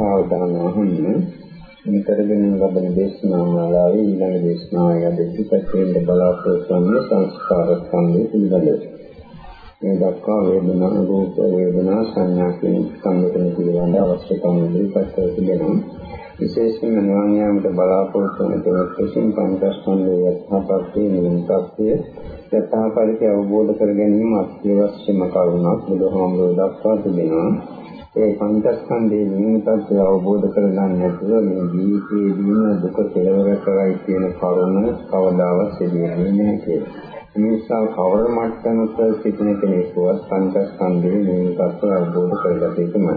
සාවධාන අහන්න මේ කරගෙන ලබන දේශනා මාලාවේ ඊළඟ දේශනාව යදිපත් වෙන්න බලාපොරොත්තු වන සංස්කාර සම්මේ පිළිබඳව. මේ දක්වා වේදනා රූප වේදනා සංඥා කියන සම්මතන පිළිබඳ අවශ්‍යතාව ඉදිරිපත් කර තිබෙනවා. විශේෂයෙන්ම නිවන් යාමට බලාපොරොත්තු වන කෙනෙක් විසින් පංචස්කන්ධයේ යථාපත්‍ය නිමිතක්ය යථාපරික අවබෝධ කර ගැනීම අත්‍යවශ්‍යම කරුණක් බුදුහාමුදුරුවෝ දක්වා තිබෙනවා. ඒ පංචස්කන්ධයේ නිමිතක්ය අවබෝධ කරගන්න නැතුව මේ ජීවිතයේදීම දුක කෙලවර කරයි කියන කරුණ කවදාවත් සිදුවෙන්නේ නැහැ කියලා. නිසා කවර මට්ටමක සිටින කෙනෙකුවත් පංචස්කන්ධයේ නිමිතක්ය අවබෝධ කරගත යුතුමයි.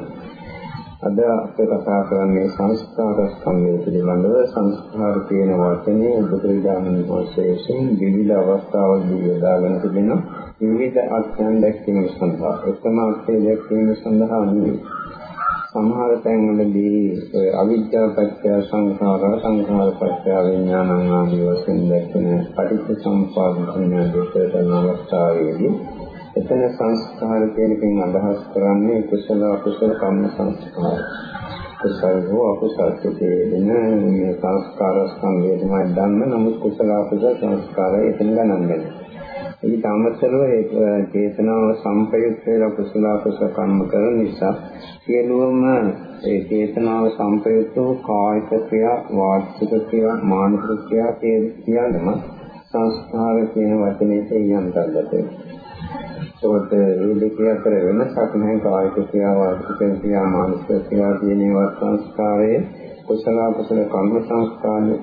අද අපේ කතා කරන්නේ සංස්කාර ස්කන්ධය පිළිබඳව සංස්කාර කියන වචනේ බුදුරජාණන් වහන්සේ විසින් විවිධ අවස්ථාවලදී යොදාගෙන තිබෙන විවිධ අර්ථයන් දැක්වීම සඳහා එකම අර්ථය දැක්වීම සඳහා නෙවෙයි සමහර තැන්වලදී අවිද්‍යාව පත්‍ය සංඛාර සංඛාර පත්‍ය විඥානං ආදී වශයෙන් දැක්වෙන පටිච්ච සමුප්පාද ඥාන දෙක කරන අවස්ථාවේදී එතන සංස්කාර කියන එකෙන් අදහස් කරන්නේ කුසල අකුසල කම්ම සංස්කාර. කුසල හෝ අකුසල කියන මේ සංස්කාර ස්කන්ධය තමයි දන්න නමුත් කුසල අකුසල සංස්කාරය එතන ගණන් ගන්න. ඊට අමතරව ඒ චේතනාව සම්පයුක්ත වෙලා කුසල අකුසල කම්ම කරන නිසා සියලුම ඒ චේතනාව සම්පයුක්ත වූ කායික ක්‍රියා වාචික ක්‍රියා මානසික ක්‍රියා කියනම සංස්කාර කියන වචනේ යන්තර්ගතයි. ඒකට මේ දෙක අතර වෙනසක් නැහැ කායික ක්‍රියාව වාචික ක්‍රියාව මානසික ක්‍රියාව කියන ඒවා සංස්කාරයේ කුසල කුසල කර්ම සංස්කාරයේ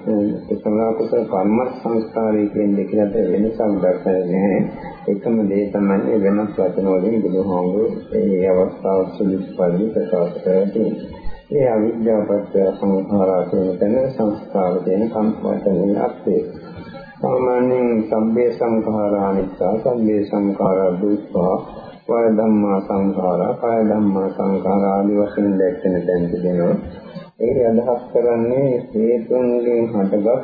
කුසල කුසල කර්ම සංස්කාරයේ කියන දෙක අතර වෙනසක් දැක්කේ නැහැ. එකම දේ තමයි වෙනස් වචන වලින් බුදුහාමුදුරුවෝ මේ අවස්ථාව සුදුසුපරිදි ප්‍රකාශ කරන්නේ ඒ අවිද්‍යාව පත්‍ය සංඛාරා කියන තැන සංස්කාර කියන කම් වචනේ අර්ථය. සාමාන්‍යයෙන් සම්බේ සංඛාරා අනිත්‍ය සම්බේ සංඛාරා දුක්ඛා වය ධම්මා සංඛාරා කාය ධම්මා සංඛාරා ආදී වශයෙන් දැක්වෙන තැන් තිබෙනවා ඒක අදහස් කරන්නේ හේතුන්ගෙන් හටගත්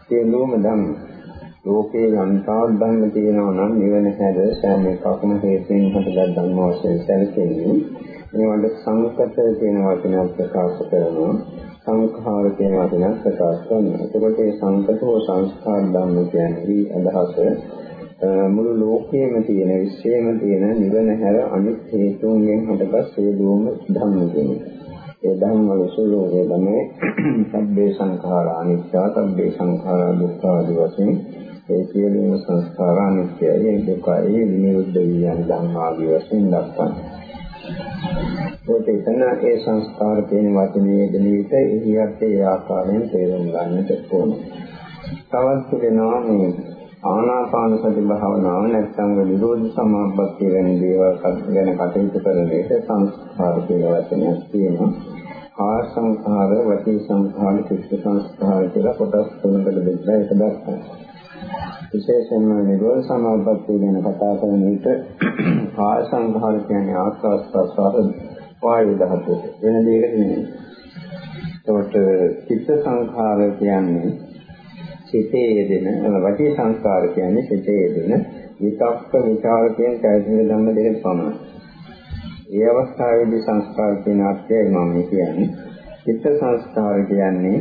සියලුම ධම්ම ලෝකේ යන්තා ධම්ම තියෙනවා නම් නිවන හැද සෑම එකක්ම හේතුන් හටගත් ධම්ම වශයෙන් සැලකෙන්නේ මේවට සංකත කියන වචනයක් ප්‍රකාශ කරනවා සංඛාර කියන වචනයක් ප්‍රකාශ කරනවා. එතකොට මේ සංකතෝ සංස්කාර ධම්ම කියන්නේ අදහස මුළු ලෝකයේම තියෙන විශ්වයේම තියෙන නිවන හැර අනිත් හේතුන්ගෙන් හටගත් සියලුම ධම්ම කියන්නේ. ඒ ධම්ම වල සූලෝගේ තමයි සබ්බේ සංඛාර අනිත්‍ය, සබ්බේ සංඛාර දුක්ඛ ආදී වශයෙන් ඒ සියලුම සංස්කාර අනිත්‍යයි, දුකයි, විනිරුද්ධ වියන් ධම්ම ආදී වශයෙන් දක්වනවා. ඒකට එතන ඒ සංස්කාර කියන වචනේ දෙන විට එහියත් ඒ ආකාරයෙන් තේරුම් ගන්නට ඕන. තවත් වෙනවා මේ ආනාපාන සති භාවනාව නැත්නම් නිරෝධ සමාපත්තිය වැනි දේවල් ගැන කටයුතු කරන විට සංස්කාර කියන වචනයක් තියෙනවා. ආ සංස්කාර, වචී සංස්කාර, චිත්ත සංස්කාර කියලා කොටස් තුනකට බෙදලා ඒක දක්වනවා. විශේෂයෙන්ම නිරෝධ සමාපත්තිය ගැන කතා කරන විට ආ සංස්කාර කියන්නේ ආස්වාස් ප්‍රසාර වායු ධාතුව වෙන දෙයකට නෙමෙයි. ඒකට චිත්ත සංඛාර කියන්නේ සිතේ යෙදෙන වචී සංස්කාර කියන්නේ සිතේ යෙදෙන විතක්ක විචාර කියන කයිසින ධම්ම දෙකක් පමණයි. ඒ අවස්ථාවේදී සංස්කාර කියන අර්ථයයි මම කියන්නේ. චිත්ත සංස්කාර කියන්නේ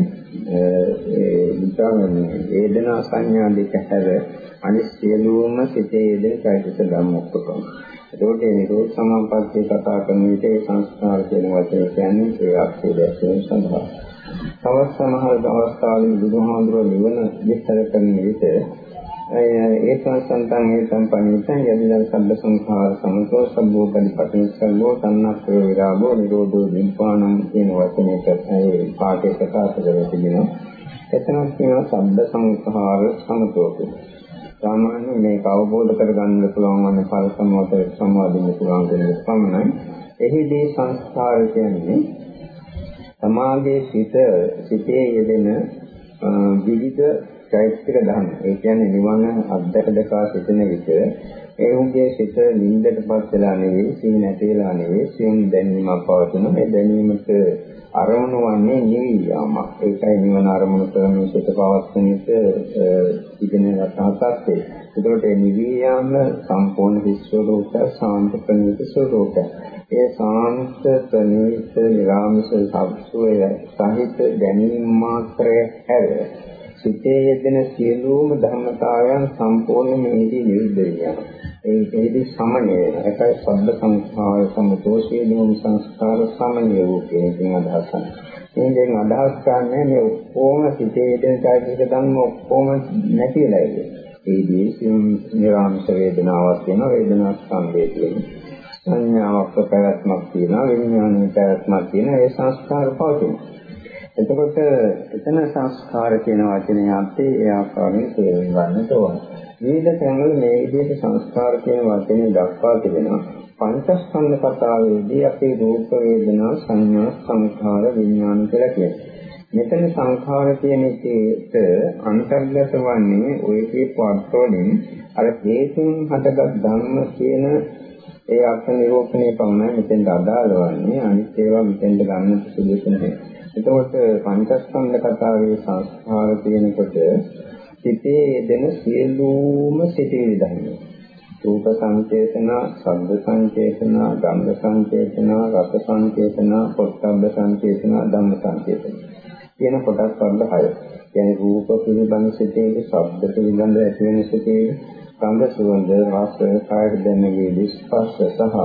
ඒ විචාරන්නේ වේදනා සංඥා දෙක හැර අනිත් සියලුම සිතේ යෙදෙන කයිසින ධම්ම ඔක්කොම. එතකොට මේ නිරෝධ සමාපත්තිය කතා කරන විට ඒ සංස්කාර කියන වචනේ කියන්නේ ඒ අර්ථය දැක්වීම සඳහා. තවත් සමහර අවස්ථාවලදී බුදුහාමුදුරුවෝ නිවන විස්තර කරන විට ඒ සංසන්තං ඒ සම්පන්නිතං යදිදන් සබ්බ සංඛාර සමතෝ සම්බෝ පරිපටින් සම්බෝ තන්නක්ඛය විරාමෝ නිරෝධෝ නිපාණං කියන වචනයක ඒ පාඨය ප්‍රකාශ කරලා තිබෙනවා. එතනක් කියනවා සබ්බ සංඛාර සමතෝ කියලා. සාමාන්‍ය මේක අවබෝධ කරගන්න පුළුවන් වන ඵල සම්මත සම්වාදින්න පුළුවන් කියන පමණයි. එහිදී සංස්කාර කියන්නේ සමාගයේ සිට සිටේ යෙදෙන විවිධ චෛත්‍යික ධර්ම. ඒ කියන්නේ නිවන අද්දක දකා සිටින විට ඒ උන්ගේ සිත නින්දටපත් වෙලා නෙවෙයි, සීන නැතිලා නෙවෙයි, සියුම් දැනීමක් පවතින. මේ දැනීමට අරමුණු වන්නේ නිවි යාමක්. ඒකයි නිවන අරමුණු කරමින් සිත පවත්වන විට ඉගෙන ගන්නහත් ඒ. ඒකට ඒ නිවි යාම සම්පූර්ණ විශ්වරූප සාන්ත ප්‍රණීත ස්වરૂපය. ඒ සාන්ත ප්‍රණීත නිරාමස සබ්සෝය සහිත දැනීම මාත්‍රය හැර සිතේ යෙදෙන සියලුම ධර්මතාවයන් සම්පූර්ණ මේදී නිරුද්ධ වෙනවා. ඒ ඒදී සමනය එකයි සබ්බ සංස්කාර සමතෝෂේ දුම සංස්කාර සමනය වූ කියන අදහසයි. මේකෙන් අදහස් ගන්න මේ ඔක්කොම සිතේ යෙදෙන චෛතසික ධර්ම ඔක්කොම නැතිලා ඉන්නේ. ඒදී නිරාමස වේදනාවක් වෙනවා වේදනා ස්කන්ධය තියෙනවා. සංඥාවක් පැවැත්මක් තියෙනවා විඥානයේ පැවැත්මක් තියෙනවා ඒ සංස්කාර පවතිනවා. එතකොට එතන සංස්කාර කියන වචනේ අර්ථය ඒ ආකාරයෙන් තේරුම් ගන්නට ඕන. විවිධ තැන්වල මේ විදිහට සංස්කාර කියන වචනේ දක්වා තිබෙනවා. පංචස්කන්ධ කතාවේදී අපි රූප වේදනා සංඥා සංඛාර විඥාන කියලා කියනවා. මෙතන සංඛාර කියන එකට අන්තර්ගත වන්නේ ඔය කියපු අර්ථවලින් අර හේතුන් හටගත් ධර්ම කියන ඒ අර්ථ නිරූපණය පමණයි මෙතෙන්ට අදාළ වන්නේ අනිත් ඒවා මෙතෙන්ට ගන්න සුදුසු නැහැ. එතකොට පංචස්කන්ධ කතාවේ සංස්කාර තියෙනකොට සිතේ දෙන සියලුම සිතේ ධර්ම. රූප සංචේතන, ශබ්ද සංචේතන, ගන්ධ සංචේතන, රස සංචේතන, පොට්ටබ්බ සංචේතන, ධම්ම සංචේතන. කියන කොටස් වර්ග 6. කියන්නේ රූප පිළිබඳ සිතේ, ශබ්ද පිළිබඳ ඇති වෙන සිතේ, ගන්ධ සුවඳ, රස, කාය දැනෙන වේදි ස්පර්ශ සහ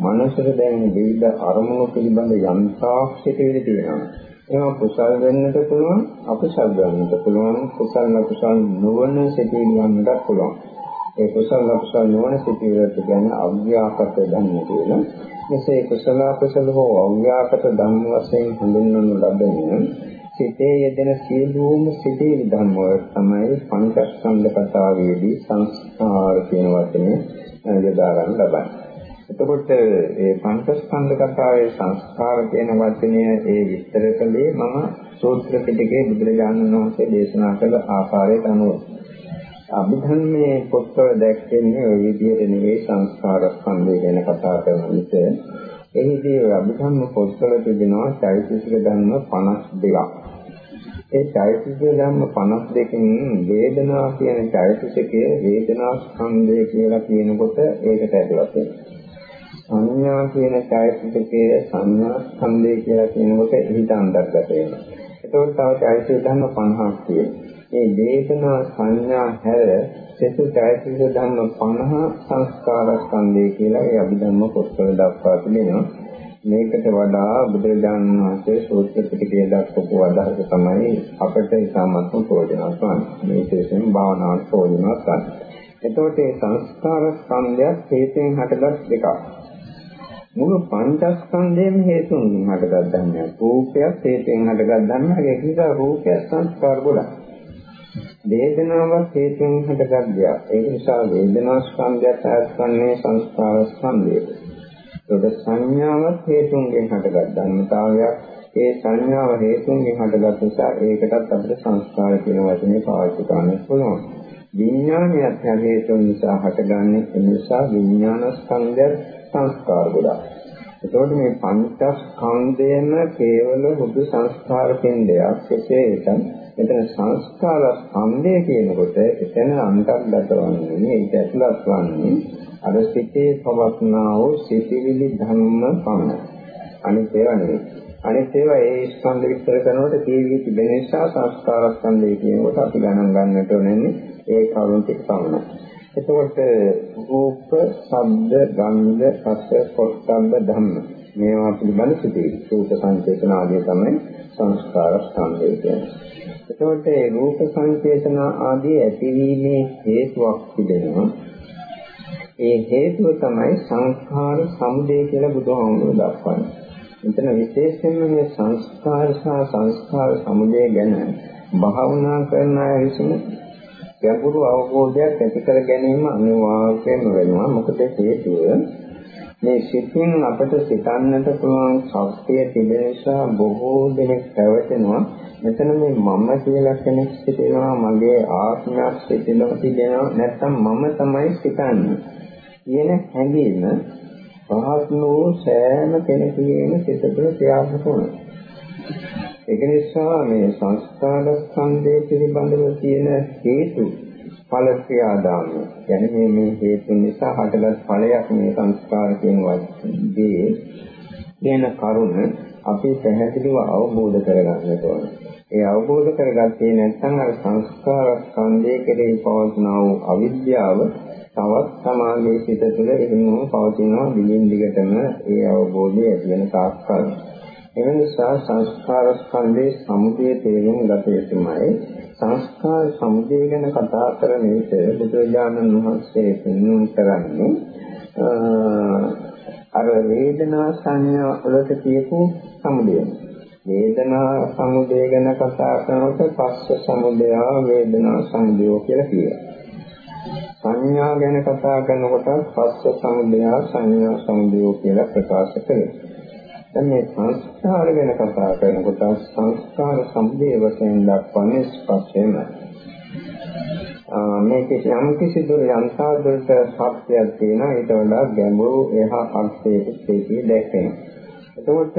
මනසට දැනෙන විවිධ අරමුණු පිළිබඳ යන්තාක් සිටිවිලි තියෙනවා. ඒවා කුසල් වෙන්නට පුළුවන්, අකුසල් වෙන්නට පුළුවන්, කුසල් අකුසල් නොවන සිටිවිලි යන්නට පුළුවන්. ඒ කුසල අකුසල නොවන සිටිවිලි කියන්නේ අව්‍යාකට ධර්ම කියලා. මෙසේ කුසල අකුසල හෝ අව්‍යාකට ධර්ම වශයෙන් හඳුන්වනු ලබන සිතේ යෙදෙන සියලුම සිටිවිලි ධර්ම වල තමයි පංචස්කන්ධ කතාවේදී සංස්කාර කියන වචනේ යොදා ගන්න ලබන්නේ. එතකොට මේ පංචස්කන්ධ කතාවේ සංස්කාර කියන වචනය ඒ විස්තර කළේ මම සූත්‍ර පිටකේ බුදුරජාණන් වහන්සේ දේශනා කළ ආකාරයට අනුව. අභිධර්මයේ පොත්වල දැක්වෙන්නේ ওই විදිහට නෙවෙයි සංස්කාර ස්කන්ධය ගැන කතා කරන විට එහිදී අභිධර්ම පොත්වල තිබෙනවා චෛතසික ධර්ම 52ක්. ඒ චෛතසික ධර්ම 52කින් වේදනා කියන චෛතසිකයේ වේදනා ස්කන්ධය කියලා කියනකොට ඒකට ඇතුළත් වෙනවා. සංඥා කියන චෛතසිකයේ සංඥා ස්කන්ධය කියලා කියනකොට එහිට අන්තර්ගත වෙනවා. ඒතකොට තව චෛතසික ධර්ම 50ක් තියෙනවා. මේ වේදනා සංඥා හැර සෙසු චෛතසික ධර්ම 50 සංස්කාර ස්කන්ධය කියලා ඒ අභිධර්ම පොත්වල දක්වා තිබෙනවා. මේකට වඩා බුදුරජාණන් වහන්සේ සූත්‍ර පිටකයේ දක්වපු අදහස තමයි අපට ඉතාමත්ම ප්‍රයෝජනවත් වන්නේ. මේ විශේෂයෙන් භාවනාවට ප්‍රයෝජනවත් වන්නේ. එතකොට මේ සංස්කාර ස්කන්ධයත් හේතෙන් හටගත් දෙකක්. මුළු පංචස්කන්ධයම හේතුන්ගෙන් හටගත් ධර්මයක්. රූපයක් හේතුයෙන් හටගත් ධර්මයක්. ඒක නිසා රූපය සංස්කාර ගොඩක්. වේදනාවක් හේතුයෙන් හටගත් දෙයක්. ඒක නිසා වේදනා ස්කන්ධයත් ආස්කන්නේ සංස්කාර ස්කන්ධය. ඒක සංඥාවක් හේතුන්ගෙන් හටගත් ධර්මතාවයක්. ඒ සංඥාව හේතුන්ගෙන් හටගත් නිසා ඒකටත් අපිට සංස්කාර කියන වචනේ පාවිච්චි කරන්න පුළුවන්. විඥානයත් හේතුන් නිසා හටගන්නේ ඒ නිසා විඥාන ස්කන්ධය සංස්කාර ගොඩක්. එතකොට මේ පංචස්කන්ධයම කේවල හුදු සංස්කාර කෙන්දයක්. කෙසේ වෙතත් මෙතන සංස්කාර ස්කන්ධය කියනකොට එතන අන්තර්ගත වන්නේ ඒක ඇතුළත් වන්නේ අර සිතේ පවත්නා වූ සිතිවිලි ධර්ම පමණයි. අනිත් ඒවා නෙවෙයි. අනිත් ඒවා ඒ ස්කන්ධ විස්තර කරනකොට කීවි තිබෙන නිසා සංස්කාර ස්කන්ධය කියනකොට අපි ගණන් ගන්නට ඕනේ ඒ කරුණු ටික පමණයි. එතකොට රූප, ශබ්ද, ගන්ධ, රස, පොට්ටබ්බ ධම්ම මේවා පිළිබඳ සිටී. රූප සංචේතන ආදී තමයි සංස්කාර ස්කන්ධය කියන්නේ. එතකොට මේ රූප සංචේතන ආදී ඇතිවීමේ හේතුවක් තිබෙනවා. ඒ හේතුව තමයි සංඛාර සමුදය කියලා බුදුහාමුදුරුවෝ දක්වන්නේ. මෙතන විශේෂයෙන්ම මේ සංස්කාර සහ සංස්කාර සමුදය ගැන භාවනා කරන අය විසින් ගැඹුරු අවබෝධයක් ඇති කර ගැනීම අනිවාර්යයෙන්ම වෙනවා. මොකද හේතුව මේ සිතින් අපට සිතන්නට පුළුවන් ශක්තිය තිබෙන නිසා බොහෝ දෙනෙක් පැවතෙනවා. මෙතන මේ මම කියලා කෙනෙක් සිටිනවා, මගේ ආත්මයක් සිටිනවා තිබෙනවා. නැත්තම් මම තමයි සිතන්නේ. කියන හැඟීම පහත් වූ සෑම කෙනෙකුගේම සිත තුළ ක්‍රියාත්මක වෙනවා. ඒක නිසා මේ සංස්කාර ස්කන්ධය පිළිබඳව තියෙන හේතු ඵල ක්‍රියාදාමය. يعني මේ මේ හේතු නිසා හටගත් ඵලයක් මේ සංස්කාර කියන වචනේ දෙන කරුණ අපි පැහැදිලිව අවබෝධ කරගන්නට ඕන. ඒ අවබෝධ කරගත්තේ නැත්නම් අර සංස්කාර ස්කන්ධය කෙරෙහි පවස්නා වූ අවිද්‍යාව තවත් සමාගයේ සිට තුළ එහෙමම පවතිනවා දිගින් දිගටම ඒ අවබෝධය ඇති වෙන තාක්කල්. එම නිසා සංස්කාර ස්කන්ධයේ සමුදය තේරුම් ගත යුතුමයි. සංස්කාර සමුදය ගැන කතා කරන විට බුදුරජාණන් වහන්සේ පෙන්වුම් කරන්නේ අර වේදනා සංඥා වලට කියපු සමුදය. වේදනා සමුදය ගැන කතා කරනකොට පස්ස සමුදය වේදනා සමුදය කියලා කියනවා. සංඥා ගැන කතා කරනකොට පස්ස සමුදය සංඥා සමුදය කියලා ප්‍රකාශ කරනවා. දැන් මේ සංස්කාර ගැන කතා කරනකොට සංස්කාර සමුදය වශයෙන් දක්වන්නේ ස්පර්ශයම. මේක යම් කිසි දුර යන්තා දුරට සත්‍යයක් තියෙනවා ඊට වඩා ගැඹුරු එහා අර්ථයක තේකී දැක්වෙනවා. එතකොට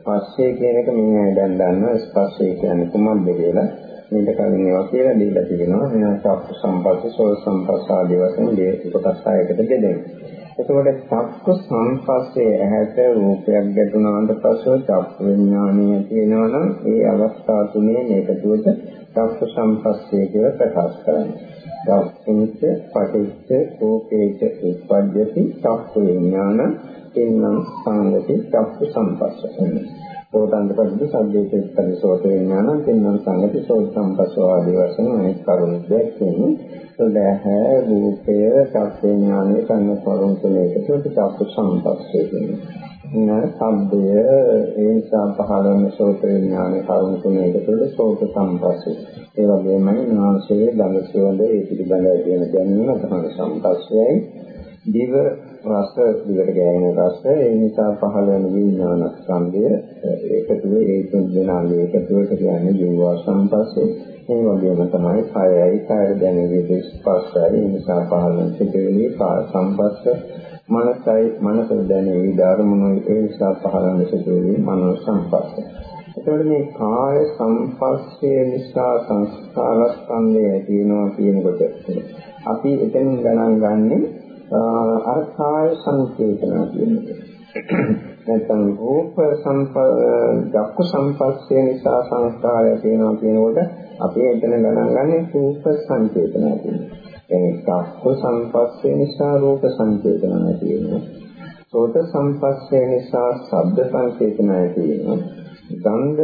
ස්පර්ශය කියන එක මේ දැන් දන්නවා ස්පර්ශය කියන්නේ කුමක්ද කියලා. මේක කලින් ඒවා කියලා දීලා තිබෙනවා. මෙන්න චක්ක සම්පස්ස, සෝත සම්පස්ස ආදී වශයෙන් මේ කොටස් හයකට බෙදෙනවා. එතකොට චක්ක සම්පස්සේ ඇහැට රූපයක් ගැටුණාට පස්සෙ චක්ක විඥානය තියෙනවා නම් ඒ අවස්ථා තුනේ මේකතුවට චක්ක සම්පස්සේ කියලා ප්‍රකාශ කරනවා. චක්කුච්ච පටිච්ච රූපේච උප්පජ්ජති චක්ක විඥාන තේනම් සංගති චක්ක සම්පස්සේ සෝතන්ත පරිදි සබ්බේත පරිසෝත විඥානං තින්නම් සංගති සෝත සම්පස්සෝ ආදී වශයෙන් අනෙක් කරුණු දැක්වෙන්නේ සදහ රූපය චක්ක විඥානය සංකල්පවරුන් කියන එකට චක්ක සම්පස්සේ කියනවා. සබ්බය ඒ නිසා පහළ වෙන සෝත විඥාන කරුණු තුන එකතුල සෝත සම්පස්සේ. ඒ වගේමයි නාසයේ ගඳ සුවඳ ඒ පිළිබඳව කියන දැනීම තමයි සම්පස්සයයි. දිව රස දිවට ගෑවෙන රස ඒ නිසා පහළ වෙන විඥාන ස්කන්ධය ඒකතු ඒ තුන් දෙනාගේ එකතුවට කියන්නේ ජීව සම්පස්සේ. ඒ වගේම තමයි කායයි කාය දැනෙන ස්පර්ශය ඒ නිසා පහළ වෙන සිතේලි සම්පස්ස මනසයි මනස දැනෙන ධර්මණු ඒ නිසා පහළ වෙන සිතේලි මනෝ සම්පස්ස. එතකොට මේ කාය සම්පස්සේ නිසා සංස්කාර ස්කන්ධය තියෙනවා කියනකොට අපි එතෙන් ගණන් ගන්නේ අර කාය සංකේතන කියන්නේ. නැත්නම් රූප සම්ප දක්ඛ සම්පස්සේ නිසා සංස්කාරය තියෙනවා කියනකොට අපි එතන ගණන් ගන්නේ රූප සංකේතන කියන්නේ. එනේ දක්ඛ සම්පස්සේ නිසා රූප සංකේතන තියෙනවා. සෝත සම්පස්සේ නිසා ශබ්ද සංකේතනය තියෙනවා. ගන්ධ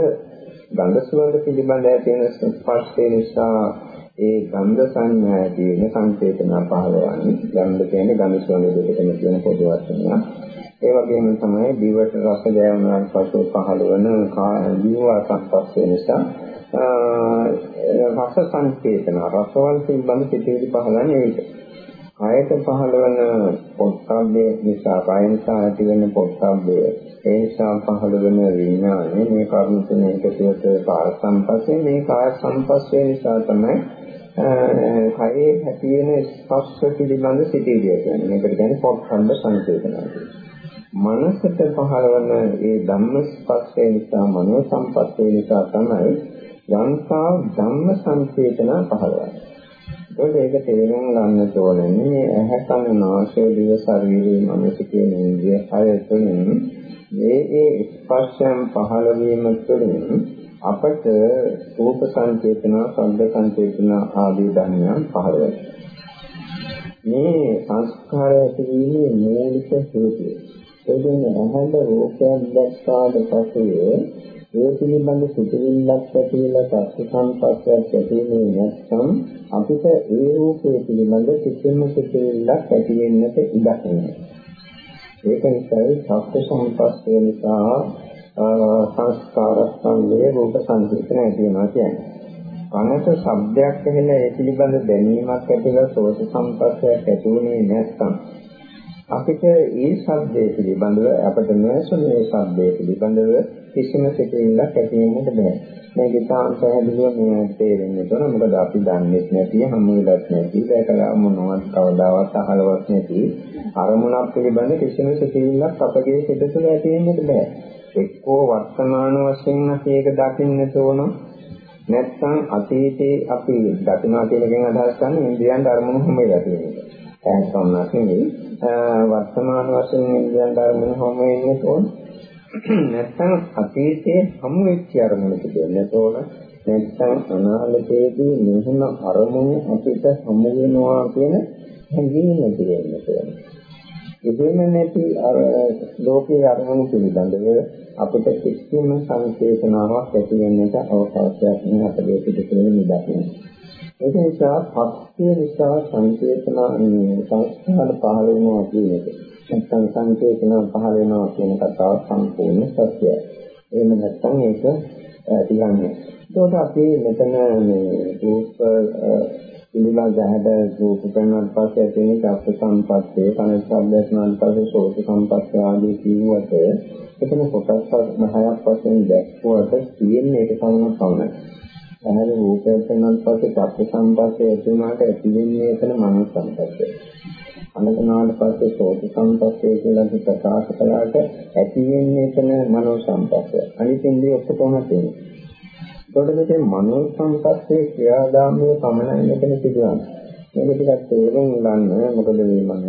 ගන්ධ සුවඳ පිළිබඳ ඇති වෙන ස්පර්ශය නිසා ඒ ගන්ධ සංඥා ඇති වෙන සංකේතන පහළවන්නේ ගන්ධ කියන්නේ ගඳ සුවඳ දෙකම කියන පොදු වචනයක්. ඒ වගේම තමයි දිවට රස දැනුණාට පසු පහළ වන ජීව සංස්පස්ස නිසා රස සංකේතන රසවල පිළිබඳ පිටිවිලි පහළන්නේ ඒක. කායත පහළවන පොත්සබ්දේ නිසා කාය නිසා ඇති වෙන පොත්සබ්දේ ඒ නිසා පහළ වෙන විඥානය මේ කර්ම තුන එකතුවට කාය සංපස්සේ මේ කාය සංපස්සේ නිසා තමයි කයේ ඇති වෙන ස්පර්ශ පිළිබඳ සිටිවිය කියන්නේ. මේකට කියන්නේ පොත්සබ්ද සංකේතනයි. මනසට පහළවන ඒ ධම්ම ස්පර්ශය නිසා මනෝ සංපස්සේ නිසා තමයි යන්තා ධම්ම සංකේතන පහළවන්නේ. ඒකත් ඒක තේරුම් ගන්න ඕනේ මේ ඇහැ කන නාසය දිව ශරීරයේ මනස කියන ඉන්ද්‍රිය හය තුළින් මේ ඒ ස්පර්ශයන් පහළ වීම තුළින් අපට රූප සංකේතන, ශබ්ද සංකේතන ආදී ධර්මයන් පහළ වෙනවා. මේ සංස්කාර ඇතිවීමේ මූලික හේතුව. ඒ කියන්නේ අහඳ රූපයක් දැක්කාට පස්සේ ඒ පිළිබඳ සිතිවිල්ලක් ඇතිවෙලා පස්ස සංපස්සයක් ඇතිවෙන්නේ නැත්නම් අපිට ඒ රූපේ පිළිබඳ කිසිම සිතිවිල්ලක් ඇති වෙන්නට ඉඩ නැහැ. ඒක නිසායි සත්‍ය සංපස්සය නිසා සංස්කාර සංවේ රූප සංකේතන ඇති වෙනවා කියන්නේ. කනට ශබ්දයක් ඇහෙලා ඒ පිළිබඳ දැනීමක් ඇතිවලා සෝත සංපස්සයක් ඇති වුණේ නැත්නම් අපිට ඒ ශබ්දයේ පිළිබඳව අපිට නොඇසුණු ඒ ශබ්දයේ පිළිබඳව කිසිම සිතෙන්නක් ඇති වෙන්නට බෑ. මේක ඉතාම පැහැදිලිව මේ තේරෙන්නේ තොර මොකද අපි දන්නේ නැති හැම වෙලක් නැති දැකලා මොනවත් කවදාවත් අහලවත් නැති අරමුණක් පිළිබඳ කිසිම සිතෙන්නක් අපගේ සිත තුළ ඇති වෙන්නට බෑ. එක්කෝ වර්තමාන වශයෙන් අපි ඒක දකින්නට ඕන නැත්නම් අතීතේ අපි දකිනවා කියන එකෙන් අදහස් ගන්න ඉන්ද්‍රියන් ධර්මණු හැම වෙලා තියෙන එක. දැන් සම්මත නෙවෙයි වර්තමාන වශයෙන් ඉන්ද්‍රියන් ධර්මණු හැම වෙන්නේ ඕන. නැත්නම් අතීතයේ හමු වෙච්ච අරමුණු තිබෙන්නට ඕන. නැත්නම් අනාගතයේදී මෙහෙම අරමුණු අපිට හමු වෙනවා කියන හැඟීම තියෙන්නට ඕන. ඉතින් නැති අර ලෝකයේ අරමුණු පිළිබඳව අපිට කිසිම සංකේතනාවක් ඇති වෙන්නට අවකාශයක් නැහැ අපේ පිටකේ නිදකින්න. ඒක නිසා පස්සේ නිසා සංකේතන සංස්කාර පහළ වෙනවා කියන එක. නැත්නම් සංකේතන පහළ වෙනවා කියන කතාව සම්පූර්ණ සත්‍යයි. එහෙම නැත්නම් ඒක තියන්නේ. ඒකට අපි මෙතන මේ රූප පිළිබඳ හැඩ රූප කරනාට පස්සේ ඇති වෙන චක්ක සම්පස්සේ කන ශබ්දස්නාන් පස්සේ සෝත සම්පස්සේ ආදී කියුවට එතන කොටස් 10ක් වශයෙන් දැක්වුවට තියෙන්නේ ඒක තමයි පමණයි. ඇහැර රූපයක් කරනාට පස්සේ චක්ක සම්පස්සේ ඇති වුණාට ඇති වෙන්නේ එතන මනෝ සම්පස්සේ. අනකනාට පස්සේ සෝත සම්පස්සේ කියලා ප්‍රකාශ කළාට ඇති වෙන්නේ එතන මනෝ සම්පස්සේ. අනිත් ඉන්ද්‍රිය ඔක්කොම තියෙනවා. එතකොට මේකේ මනෝ සංපස්සේ ක්‍රියාදාමයේ පමණයි මෙතන සිදුවන්නේ. මේක ටිකක් තේරුම් ගන්න මොකද මේ මම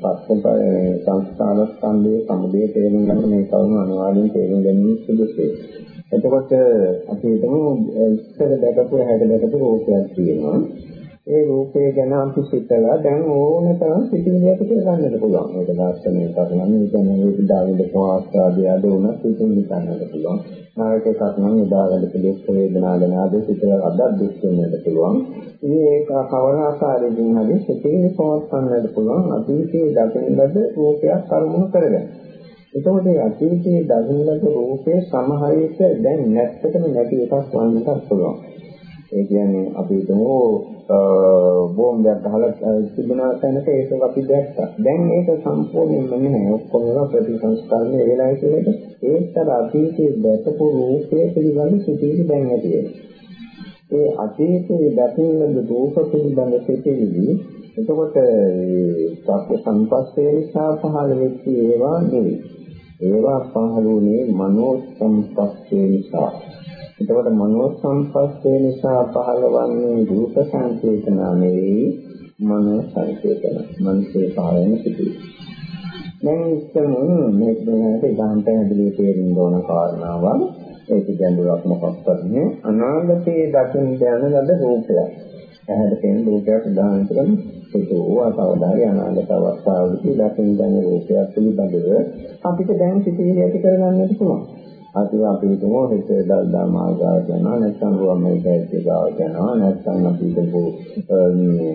පස්සේ සංස්කාර ස්කන්ධයේ සමුදේ තේරුම් ගන්න මේ කවුරු අනිවාර්යෙන් තේරුම් ගැනීම සුදුසුයි. එතකොට අපි හිතමු ඉස්සර දැකපු හැඩ දැකපු රූපයක් තියෙනවා. ඒ රූපය ගැන අපි සිතලා දැන් ඕන තරම් සිතිවිලියක් කියලා ගන්නට පුළුවන්. මේක දාර්ශනික කරනවා. මේ කියන්නේ මේ දාවිද ප්‍රවාස්වාදී අදෝන සිතින් හිතන්නට පුළුවන්. නායක කර්මන් උදාගන්න පිළිස් වේදනා ගැන ආද සිතලා අදක් දුක් වෙන්නට පුළුවන්. ඉතින් ඒක කවර ආකාරයකින් හරි සිතිවිලි පවත්වන්නට පුළුවන්. අතීතයේ දකින්නද රූපයක් කර්මණු කරගන්න. එතකොට මේ අතීතයේ දකින්නද රූපේ සමහර විට දැන් නැත්තටම නැති එකක් වන්නත් පුළුවන්. ඒ කියන්නේ අපි හිතමු බෝම්බයක් ගහලා තිබුණා තැනක ඒක අපි දැක්කා. දැන් ඒක සම්පූර්ණයෙන්ම නැහැ. ඔක්කොම ප්‍රතිසංස්කරණය වෙලා කියන එක ඒත්තර අතීතයේ දැකපු රූපයේ පිළිබඳ සිතිවිලි දැන් ඇති ඒ අතීතයේ දකින්න රූප පිළිබඳ සිතිවිලි එතකොට සත්‍ය සංපස්සේ නිසා පහළ වෙච්ච ඒවා නෙවෙයි. ඒවා පහළ වුණේ මනෝ සංපස්සේ නිසා. එතකොට මනෝ සංපස්සේ නිසා පහළවන්නේ රූප සංකේතන නෙවෙයි මනෝ සංකේතන. මනසේ පහළන සිටි. දැන් ඉස්සෙල්ලා මේ දෙන්නට ඉදාන්ට හැදලී තේරුම් ගන්න කාරණාවක් ඒක ගැඹුරක් මොකක්වත් නෙවෙයි අනාගතයේ දකින්න යන ලද රූපයක්. ඇහැට පෙනෙන රූපයක් උදාහරණ කරමු. සිතෝ අතවදාරි අනාගත අවස්ථාවලදී දකින්න යන රූපයක් පිළිබඳව අපිට දැන් සිතිවිලි ඇති කරගන්නට පුළුවන්. අපි අපි හිතමු හිත දල්දා මාර්ගාව යනවා නැත්නම් රුවන්වැලි පැත්තේ ගාව යනවා නැත්නම් අපි හිතමු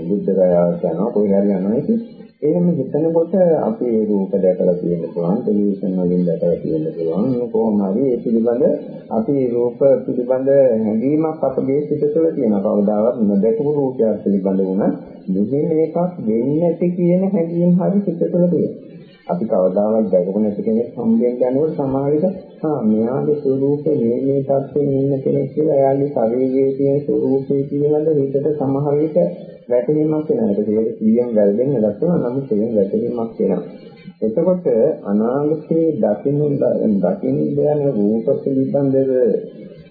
බුද්ධ ගයාව යනවා කොයි හරි යනවා ඉතින් එහෙම හිතනකොට අපි ඒ රූප දැකලා තියෙන්න පුළුවන් ටෙලිවිෂන් වලින් දැකලා තියෙන්න පුළුවන්. කොහොම හරි ඒ පිළිබඳ අපි රූප පිළිබඳ හැඟීමක් අපගේ සිත තුළ තියෙන කවදාවත් නොදැකපු රූපයක් පිළිබඳ වුණ මෙහෙම එකක් වෙන්නේ නැති කියන හැඟීම් හරි සිත තුළ තියෙනවා. අපි කවදාවත් දැකපු නැති කෙනෙක් හම්බෙන්න යනකොට සමහර විට ආ මෙයාගේ ස්වරූපේ මේ මේ තත්ත්වෙ ඉන්න කෙනෙක් කියලා එයාගේ ශරීරයේ තියෙන ස්වරූපේ පිළිබඳ හිතට සමහර විට වැටහීමක් වෙනවා. ඒක ඒක කීයෙන් වැරදෙන්න ලක්වන නමුත් ඒක වැටහීමක් වෙනවා. එතකොට අනාගතයේ දකින්න දකින්න යන රූප පිළිබඳව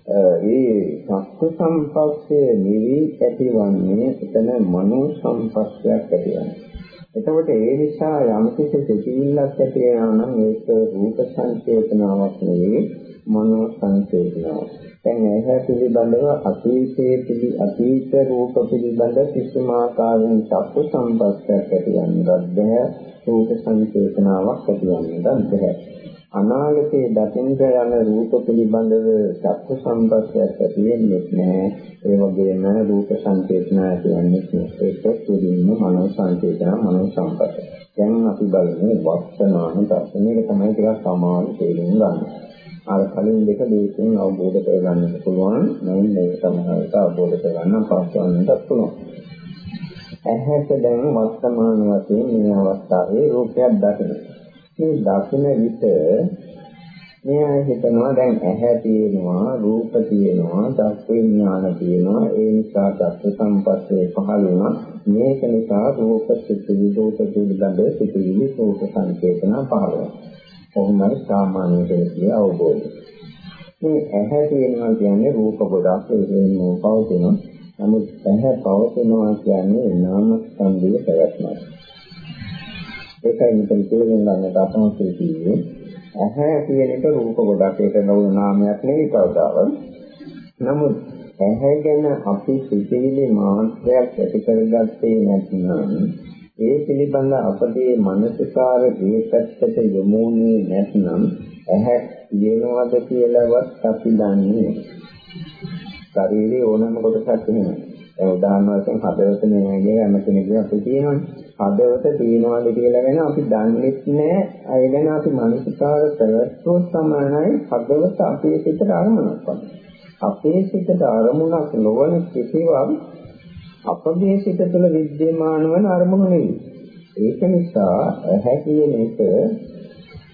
ඒ සත්‍ය සම්පස්සේ නිවි ඇතිවන්නේ එතන මනෝ සම්පස්සයක් ඇතිවන්නේ. එතකොට ඒ නිසා යම් කිසි සිතිවිල්ලක් ඇති වෙනවා නම් ඒක රූප සංකේතනාවක් නෙවෙයි මනෝ සංකේතනාවක්. දැන් ඒක පිළිබඳව අතීතයේ පිළි අතීත රූප පිළිබඳ කිසිම ආකාරයෙන් චක්කු සම්පස්සයක් ඇති වෙනවත් බැහැ රූප සංකේතනාවක් ඇති වෙනවත් බැහැ. අනාගතයේ දකින්ද යන රූප පිළිබඳව චක්ක සම්පස්සයක් ඇති වෙන්නේ නැහැ. ඒ වගේම රූප සංකේතන ඇති වෙන්නේ නැහැ. ඒක පිළිම මනෝ සංකේතන මනෝ සම්පස්ස. දැන් අපි බලමු වස්තනාන දර්ශනයක තමයි ටිකක් සමාන තේරුම් ගන්න. අර කලින් දෙක දේශෙන් අවබෝධ කරගන්න පුළුවන්. නම් මේක තමයි අවබෝධ කරගන්න පස්සවන්නත් පුළුවන්. ඇහැට දැන් වර්තමාන වශයෙන් මේ අවස්ථාවේ රූපයක් දකිනවා. මේ දකින විට මෙයා හිතනවා දැන් ඇහැ තියෙනවා රූප තියෙනවා දස් විඥාන තියෙනවා ඒ නිසා දස් සම්පස්සේ පහළ වුණා මේක නිසා රූප සිතිවිලි රූප පිළිබඳ සිතිවිලි රූප සංකේතන පහළ වෙනවා කොහොමයි සාමාන්‍ය කෙනෙකුගේ අවබෝධය. මේ ඇහැ තියෙනවා කියන්නේ රූප ගොඩක් ඒකෙන් පවතින. නමුත් ඇහැ පවතිනවා කියන්නේ නාම ස්කන්ධයේ පැවැත්මයි. ඒකයි මෙතන තේරුම් ගන්නට අපහසුයි කියන්නේ. ඇහැ කියන එක රූප ගොඩක් ඒක නෝ නාමයක් නෙවෙයි කවදාවත්. නමුත් ඇහැ ගැන අපි සිතිවිලි මාත්‍රයක් ඇති කරගත්තේ නැත්නම් ඒ පිළිබඳ අපගේ මනසකාර දීපත්තට යොමුනේ නැත්නම් ඇහැ කියනවාද කියලාවත් අපි දන්නේ ශරීරයේ ඕනම කොටසක් එහෙමයි. ඒ උදාහරණ වශයෙන් හදවත නෙමෙයි යම් කෙනෙකුගේ අපි කියනවනේ. හදවත තියනවාද කියලා ගැන අපි දන්නේ නැහැ. ඒ ගැන අපි මනසකාර කරද්දී සමානයි හදවත අපේ සිතට අරමුණක් වගේ. අපේ සිතට අරමුණක් නොවන කිසිවක් අපගේ සිත තුළ विद्यमान වන අරමුණ නෙවෙයි. ඒක නිසා ඇහැ කියන එක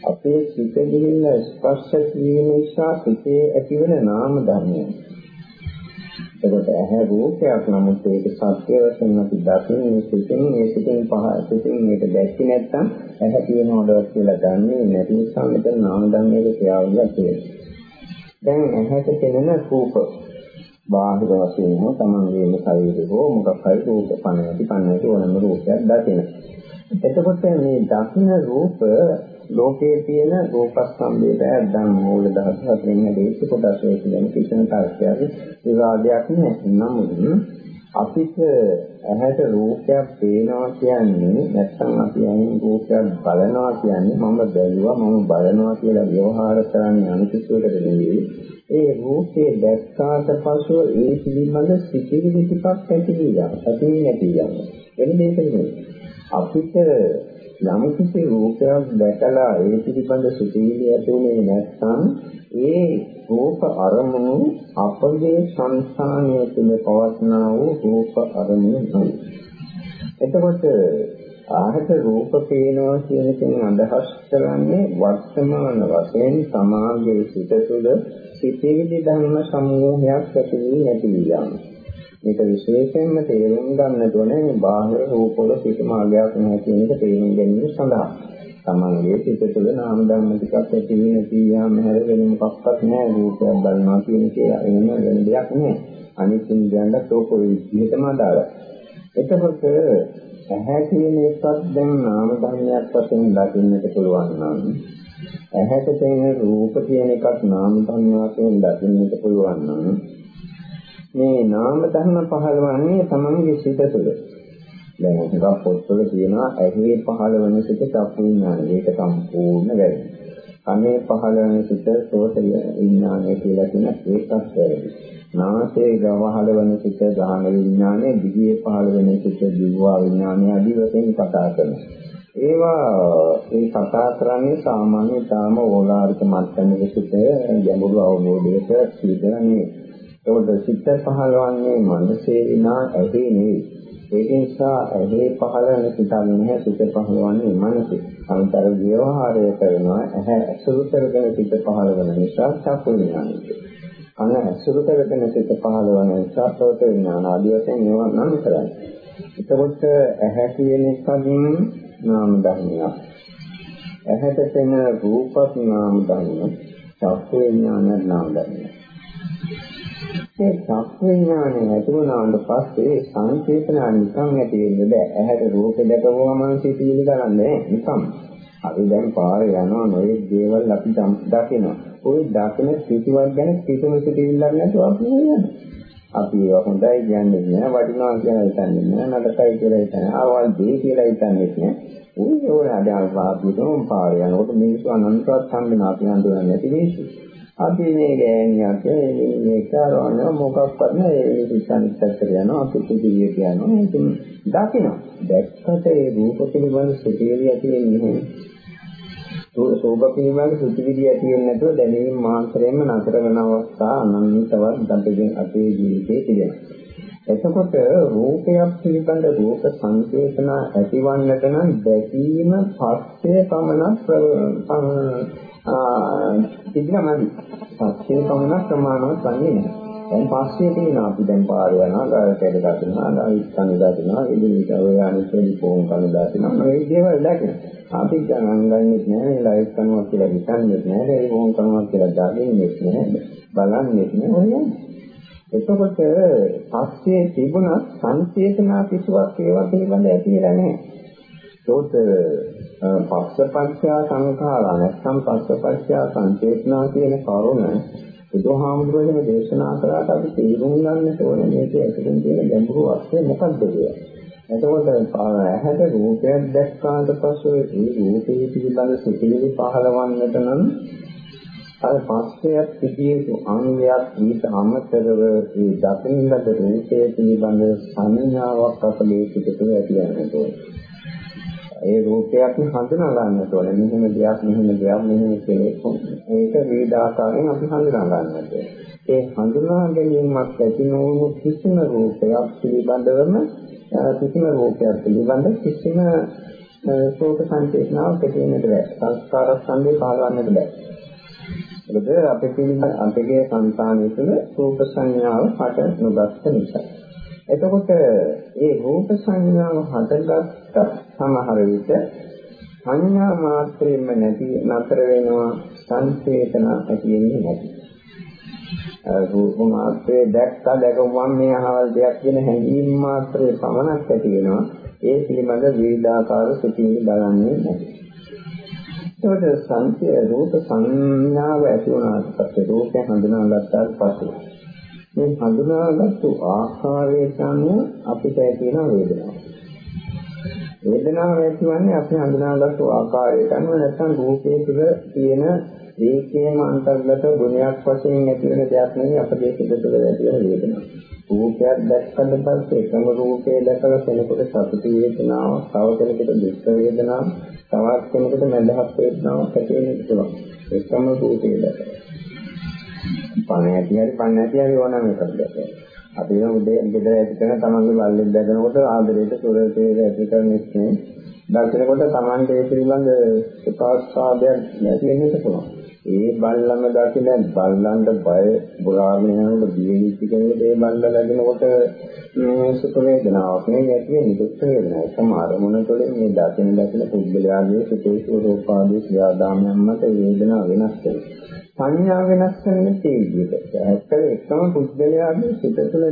අපේ සිත දිහින ස්පර්ශ වීම නිසා සිතේ ඇතිවන නාම ධර්මයක්. එතකොට ඇහැ රූපයක් නමුත් ඒක සත්‍ය වශයෙන් අපි දකින්නේ සිතින් මේ සිතින් පහ සිතින් මේක දැක්කේ නැත්නම් ඇහැ තියෙනවද කියලා දන්නේ නැති නිසා මෙතන නාම ධර්මයක ක්‍රියාවලියක් තියෙනවා. දැන් ඇහැට පෙනෙන රූප බාහිර වශයෙන් හෝ තමන්ගේම ශරීරය හෝ මොකක් හරි රූප පණති පණති ඕනම රූපයක් දකින. එතකොට මේ දකින රූප ලෝකයේ තියෙන රූපස්කන්ධයට ඇද්දන් මූල ධාතු හතරෙන් දෙක කොටස් වලින් කිසිම තර්කයක් විවාදයක් නැහැ. නමුත් අපිට ඇහැට රූපයක් පේනවා කියන්නේ නැත්නම් අපි ඇහෙන් රූපයක් බලනවා කියන්නේ මම බැලුවා මම බලනවා කියලා ව්‍යවහාර කරන්නේ අනිත්‍යයට නෙවෙයි. ඒ රූපේ දැක්කාට පසු ඒ පිළිබඳ සිතිවිලි ටිකක් ඇති වෙනවා. ඇති නැති යනවා. එන දෙයක් නෙවෙයි. අපිට යම් කිසි රූපයක් දැකලා ඒ පිළිබඳ සිතිවිලි ඇතිුනේ නැත්නම් ඒ රූප අරමුණු අපගේ සංස්කාරය තුළ පවත්නා වූ රූප අරමුණු නෙවෙයි. එතකොට ආහත රූප පේනවා කියන එකෙන් අදහස් කරන්නේ වර්තමාන වශයෙන් සමාගයේ සිට තුළ සිතිවිලි ධර්ම සමූහයක් ඇති වී නැති යාම. මේක විශේෂයෙන්ම තේරුම් ගන්න ඕනේ බාහිර රූපවල කිසිම ආගයක් නැහැ කියන එක තේරුම් ගැනීම සඳහා. තමන්ගේ සිත තුළ නාම ධර්ම ටිකක් ඇති වෙන තියාම හැර වෙන මොකක්වත් නැහැ රූපයක් බලනවා කියන එක එහෙම වෙන දෙයක් නෑ. අනිත් ඉන්ද්‍රයන්ට ඕක විදිහටම අදාළයි. එතකොට ඇහැ කියන එකත් දැන් නාම ධර්මයක් වශයෙන් දකින්නට පුළුවන් නම් ඇහැට තියෙන රූප කියන එකත් නාම ධර්ම වශයෙන් දකින්නට පුළුවන් නම් මේ නාම ධර්ම පහළවන්නේ තමන්ගේ සිත තුළ. දැන් හුඟක් පොත්වල තියෙනවා ඇහි පහළ වෙන සිත චක්කු විඥානය. ඒක සම්පූර්ණ වැරදි. කනේ පහළ වෙන සිත සෝත විඥානය කියලා කියන ඒකත් වැරදි. නාසයේ ගවහල වෙන සිත ගාහන විඥානය, දිගේ පහළ වෙන සිත දිවවා විඥානය ආදී වශයෙන් කතා කරනවා. ඒවා ඒ කතා කරන්නේ සාමාන්‍ය තාම ඕලාරික මට්ටමක සිට ගැඹුරු අවබෝධයක සිටන්නේ. ඒකට සිත පහළවන්නේ මනසේ විනා ඇහි නෙවෙයි. ඒක නිසා ඇහි පහළ වෙන සිතක් නැහැ සිත පහළවන්නේ මනසේ. අන්තර ව්‍යවහාරය කරනවා ඇහැ අසුරු කරගෙන සිත පහළ වෙන නිසා චක්කු විඥානය. කන අසුරු කරගෙන සිත පහළ වෙන නිසා සෝත විඥාන ආදී වශයෙන් ඒවා නම් කරන්නේ. එතකොට ඇහැ කියන එකකින් නාම ධර්මයක්. ඇහැට පෙනෙන රූපත් නාම ධර්ම, චක්කු විඥාන නාම ධර්මයක්. ඒ චක්විඥානය ඇති වුණාට පස්සේ සංකේතන නිකන් ඇති වෙන්නේ බෑ. ඇහැට රූපේ දැකපුවම මනසේ පිළිගන්නේ නැහැ නිකන්. අපි දැන් පාරේ යනවා නොයේ දේවල් අපි දකිනවා. ওই දකින කිසිවක් ගැන කිසිම සිතිවිල්ලක් නැතුව අපි යනවා. අපි ඒවා හොඳයි කියන්නේ නෑ වටිනවා කියලා හිතන්නේ නෑ නඩකයි කියලා හිතන්නේ ආවල් දෙයි කියලා හිතන්නේ නෑ. උන් ඒවා අදාළ පාපුතුම් පාරේ යනකොට මිනිස්සු අනන්තවත් සම්මන අපි හඳුනන්නේ නැති මිනිස්සු. අපි මේ ගෑණියක් මේ කාරවන මොකක්වත් නෑ. ඒ විශ්වාසනිකට යනවා අපි පිළිවිය කියනවා. ඉතින් දකින්න දැක්කට ඒ රූප පිළිබඳ සුතිවිය ඇති වෙන්නේ සෝභ පිළිබඳ සුතිවිය ඇති වෙන්නේ නැතුව දැනීම මාත්‍රයෙන්ම නතර වෙන අවස්ථා අනන්තවත් දඩගෙන අපේ ජීවිතේ තිබෙනවා. එතකොට රූපයක් පිළිබඳ රූප සංකේතන ඇතිවන්නට නම් දැකීම පස්සේ පමණක් තිබුණාමදි පස්සේ පමණක් ප්‍රමාණවත් වන්නේ නැහැ. දැන් පස්සේ තියෙනවා අපි දැන් පාරේ යනවා, ගාලට දකිනවා, ගාවිත් කන දකිනවා, ඉදිරියට ඔය අනිත් පොන් කන දකිනවා. මේ දේවල් දැකෙනවා. අපි ගණන් ගන්නෙත් නෑ මේ ලයිව් කරනවා කියලා හිතන්නේත් නෑ ටෙලිෆෝන් කරනවා කියලා දකින්නෙත් නෑ බලන්නෙත් නෑ ඔය එතකොට පස්සේ තිබුණ සංචේතනා කිසිවක් ඒවා පිළිබඳ ඇතිලා නෑ ඒකට පස්සපච්චා සංඛාරා නැත්නම් පස්සපච්චා සංචේතනා කියන කරුණ බුදුහාමුදුරුවෝ දේශනා කරාට අපි තේරුම් ගන්නට ඕනේ මේක ඇතුළෙන් තියෙන ගැඹුරු අර්ථය මොකක්ද කියලා. එතකොට ඇහැට රූපයක් දැක්කාට පස්සේ ඒ රූපේ පිළිබඳ සිතිවිලි පහළවන්නට නම් අර පස්සෙයක් සිටියේ අංගයක් ඊට අමතරව ඒ දකින්නට රූපයේ පිළිබඳ සංඥාවක් අපේ පිටුට ඇති වෙනවා. ඒ රූපයක් හඳුනා ගන්නට ඕනේ. මෙහෙම දෙයක්, මෙහෙම දෙයක්, මෙහෙම කෙනෙක්. ඒක විවිධ ආකාරයෙන් අපි හඳුනා ගන්නට ඒ හඳුනා ගැනීමක් ඇති නොවුණු කිසිම රූපයක් පිළිබඳවම කිසිම රූපයක් පිළිබඳ කිසිම ශෝක සංකේතනාවක් ඇති වෙන්නට බෑ. සංස්කාර සංදේ පාලවන්නට බෑ. මොකද අපේ පිළිබඳ අපේ සංසානයේ තුල රූප සංඥාව හට නොගත් නිසා. එතකොට මේ රූප සංඥාව හටගත්ත සමහර විට සංඥා මාත්‍රයෙන්ම නැති නතර වෙනවා සංචේතන ඇති වෙන්නේ නැති. රූප මාත්‍රයේ දැක්ක දැකුවම මේ අහවල් දෙයක් කියන හැඟීම් මාත්‍රයේ පමණක් ඇති වෙනවා. ඒ පිළිබඳ විවිධාකාර සිතිවිලි බලන්නේ නැහැ. ඒකට සංකේ රූප සංඥාව ඇති වුණාට පස්සේ රූපය හඳුනාගත්තාට පස්සේ මේ හඳුනාගත්තු ආකාරයට අනුව අපිට ඇතිවන වේදනාව. වේදනාව ඇතිවන්නේ අපි හඳුනාගත්තු ආකාරයට අනුව නැත්නම් රූපයේ තුල තියෙන ඒකේම අන්තර්ගත ගුණයක් වශයෙන් ඇති වෙන දෙයක් නෙවෙයි අපගේ සිත තුළ ඇති වෙන වේදනාව. රූපයක් දැක්කට පස්සේ එකම රූපේ දැකලා කෙනෙකුට සතුට වේදනාව, තව කෙනෙකුට දුක් වේදනාව, තවත් කෙනෙකුට මඳහත් වේදනාවක් ඇති වෙන්න පුළුවන්. එකම රූපේ දැකලා. පණ ඇති හරි පණ නැති හරි ඕනම එකක් දැක්කේ. අපි නම් උදේ ගෙදර ඇති කරන තමන්ගේ බල්ලෙක් දැකනකොට ආදරයට සුරතේද ඇති කරන ඉස්නේ දකිනකොට තමන්ට ඒ පිළිබඳ සුඛාස්වාදයක් නැති වෙන්නත් පුළුවන්. ඒ බල්ලම දකින බල්ලන්ට බය බුරාගෙන යනකොට බියෙච්ච කෙනෙකුට ඒ බල්ල ලැබෙනකොට මේ සුඛ වේදනාවක් නේ ඇති වෙන්නේ දුක් වේදනාවක්. සමහර මොන තුළින් මේ දකින දකින පුද්ගලයාගේ සුඛේ ස්වરૂපාදී ක්‍රියාදාමයන් මත වේදනාව වෙනස් වෙනවා. සංඥා වෙනස් වෙන්නේ ඒ විදිහට. ඇත්තට එකම පුද්ගලයාගේ සිත තුළ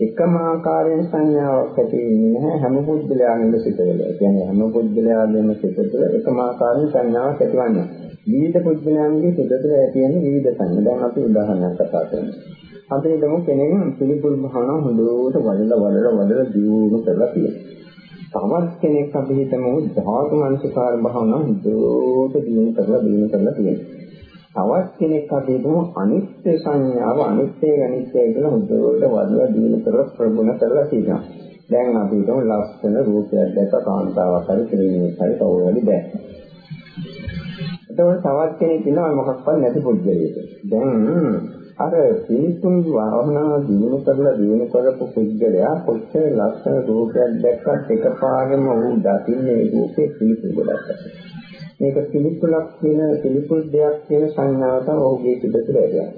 එකම ආකාරයෙන් සංඥාවක් ඇති වෙන්නේ නැහැ හැම පුද්ගලයාගේම සිත වල. ඒ කියන්නේ හැම පුද්ගලයාගේම සිත තුළ එකම ආකාරයෙන් සංඥාවක් ඇතිවන්නේ. විවිධ පුද්ගලයන්ගේ සිත තුළ ඇති වෙන විවිධ සංඥා. දැන් අපි උදාහරණයක් කතා කරමු. අපි හිතමු කෙනෙක් පිළිපුල් භාවනා හොඳට වඩලා වඩලා වඩලා දියුණු කරලා තියෙනවා. තවත් කෙනෙක් අපි හිතමු ධාතු මනසකාර භාවනා හොඳට දියුණු කරලා දියුණු කරලා තියෙනවා. තවත් කෙනෙක් අතේදම අනිත්‍ය සංඥාව අනිත්‍ය අනිත්‍ය කියලා හොඳට වඩලා දිනු කර ප්‍රගුණ කරලා තියෙනවා. දැන් අපි හිතමු ලස්සන රූපයක් දැක්ක කාන්තාවක් හරි කෙනෙක් හරි කවුරු හරි දැක්ක. එතකොට තවත් කෙනෙක් ඉන්නවා මොකක්වත් නැති පුද්ගලයෙක්. දැන් අර පින්තුන් භාවනා දිනු කරලා දිනු කරපු පුද්ගලයා කොච්චර ලස්සන රූපයක් දැක්කත් එකපාරම ඌ දකින්නේ රූපේ පිළිතුරු ගොඩක්. මේක පිළිකුලක් කියන පිළිකුල් දෙයක් කියන සංඥාවට ඔහුගේ සිත තුළ ඇතිවෙනවා.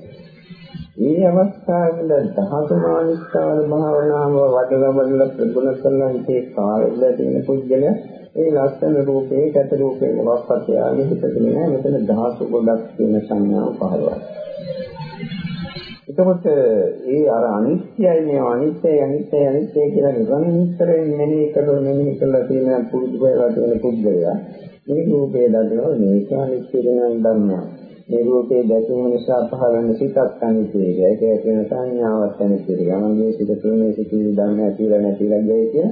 මේ අවස්ථාවේද ධාතු මානිස්කාර භාවනාව වඩගමන ප්‍රගුණ කරලා හිතේ කාලෙල තියෙන පුද්ගලයා ඒ ලස්සන රූපේ, කැත රූපේ මොකක්වත් යාගේ හිතේ නෑ මෙතන ධාතු ගොඩක් කියන සංඥාව පහළවයි. එතකොට ඒ අර අනිත්‍යයි මේ අනිත්‍යයි අනිත්‍යයි අනිත්‍යයි කියලා නිරන්තරයෙන් මෙනෙහි කරලා මෙනෙහි කරලා තියෙන පුරුදු වෙලා තියෙන පුද්ගලයා මේ රූපේ දකිනවා මේක අනිත්‍ය වෙනන් දන්නවා. මේ රූපේ දැකීම නිසා පහළන සිතක් අනිත්‍යයි. ඒක කියන සංඥාවක් අනිත්‍යයි. ගමන්ගේ සිත තුළ මේ සිතිවිලි දන්නේ නැතිලා නැතිලා ගියේ කිය.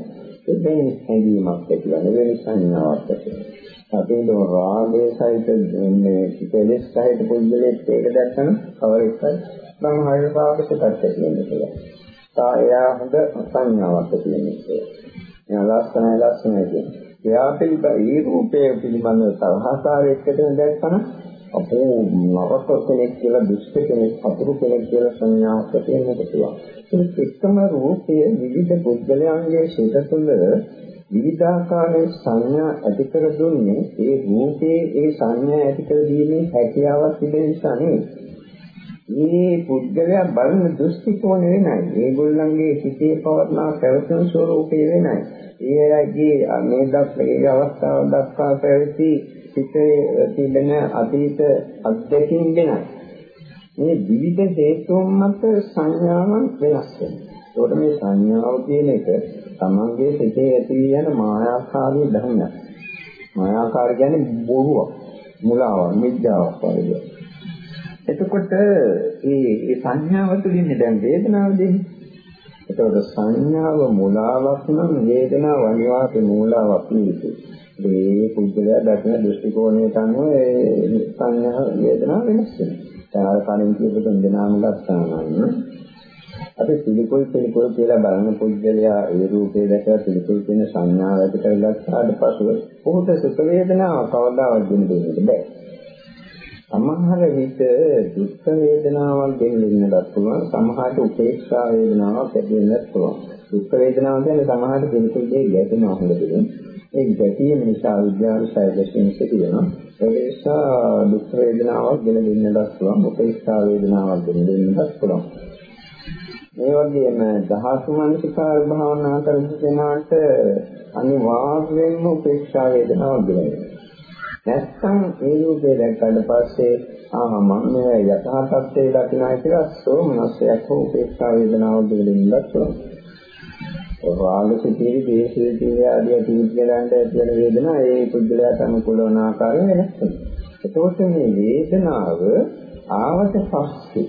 ඒ වෙනස් හැඟීමක් ඇතිවන වෙනස් සංඥාවක් ඇතිවෙනවා. අපේ දෝ රාගයේ සහිත මේ කෙලෙස් සහිත පුද්ගලයෙක් ඒක දැක්කම කවර එකයි මම හරිය පාවකට ඇති වෙන්නේ කියලා. තායා හොඳ සංඥාවක් ඇති වෙන්නේ කියලා. එයා ලස්සනයි ලස්සනයි කියන්නේ. එයා පිළිබඳ ඒ රූපය පිළිබඳව සහසාරයකට දැක්කම අපේ නරක කෙනෙක් කියලා දුෂ්ට කෙනෙක් අතුරු කෙනෙක් කියලා සංඥාවක් තියෙන්නට පුළුවන්. ඒ එක්කම රූපයේ විවිධ පුද්ගලයන්ගේ සිත තුළ විවිධාකාරයේ සංඥා ඇති කර දුන්නේ ඒ රූපයේ ඒ සංඥා ඇති කර දීමේ හැකියාවක් තිබෙන නිසා නෙවෙයි. මේ පුද්ගලයා බලන දෘෂ්ටි කෝණය වෙනයි. ඒගොල්ලන්ගේ සිතේ පවත්නා පැවතුම් ස්වરૂපය වෙනයි. ඒගේ මේ දක්වන අවස්ථාව දක්වා පැවති සිතේ තිබෙන අතීත අත්දැකීම් වෙනයි. මේ විවිධ හේතුන් මත සංඥාවන් වෙනස් වෙනවා. ඒකට මේ සංඥාව කියන එක තමන්ගේ සිතේ ඇති යන මායාකාරී ධර්මයක්. මායාකාර කියන්නේ බොරුවක්, මුලාවක්, මිත්‍යාවක් වගේ. එතකොට මේ සංඥාව තුළින් දැන් වේදනාව දෙන්නේ එතකොට සංඥාව මූලාවක් නම් වේදනාව අනිවාර්ය මූලාවක් නෙවෙයි. මේ පුද්ගලයා දකින දෘෂ්ටි කෝණයට අනුව ඒ සංඥා වේදනාව වෙනස් වෙනවා. ඒ කලින් කියපු දෙනාම ගත්තාම අපි පිළිකුල් පිළිකුල් කියලා බලන පුද්ගලයා ඒ රූපේ දැකලා පිළිකුල් කියන සංඥාව ඇති කරගත්තාට පසුව ඔහුට සුඛ වේදනාව කවදාවත් දෙන්න බෑ. සමහර විට දුක් වේදනාවක් දෙන්නත් පුළුවන් සමහරට උපේක්ෂා වේදනාවක් ඇතිවෙන්නත් පුළුවන්. දුක් වේදනාව කියන්නේ සමහරට පිළිතුරු දෙයක් ගැටෙනවා හොඳට ඒ ගැටීම නිසා විද්‍යාවේ සැලසීම් සිදුවෙනවා ඒ නිසා දුක් වේදනාවක් ගෙන දෙන්නත් පුළුවන් උපේක්ෂා වේදනාවක් ගෙන දෙන්නත් පුළුවන් මේ වගේම දහස් මනසිකාර භාවනා කරන කෙනාට අනිවාර්යයෙන්ම උපේක්ෂා වේදනාවක් ගෙනෙනවා නැත්තම් ඒ රූපේ දැක්කට පස්සේ ආ මම මේ යථා තත්ත්වයේ දකින්නයි කියලා සෝමනස්සයක් හෝ උපේක්ෂා වේදනාවක් දෙලෙන්නත් පුළුවන්. රාගසිතේ දේශයේ ආදී තීජලන්ට ඇතිවන වේදනා ඒ පුද්ගලයාට අනුකූල වන ආකාරයෙන් වෙනස් වෙනවා. එතකොට මේ වේදනාව ආවට පස්සේ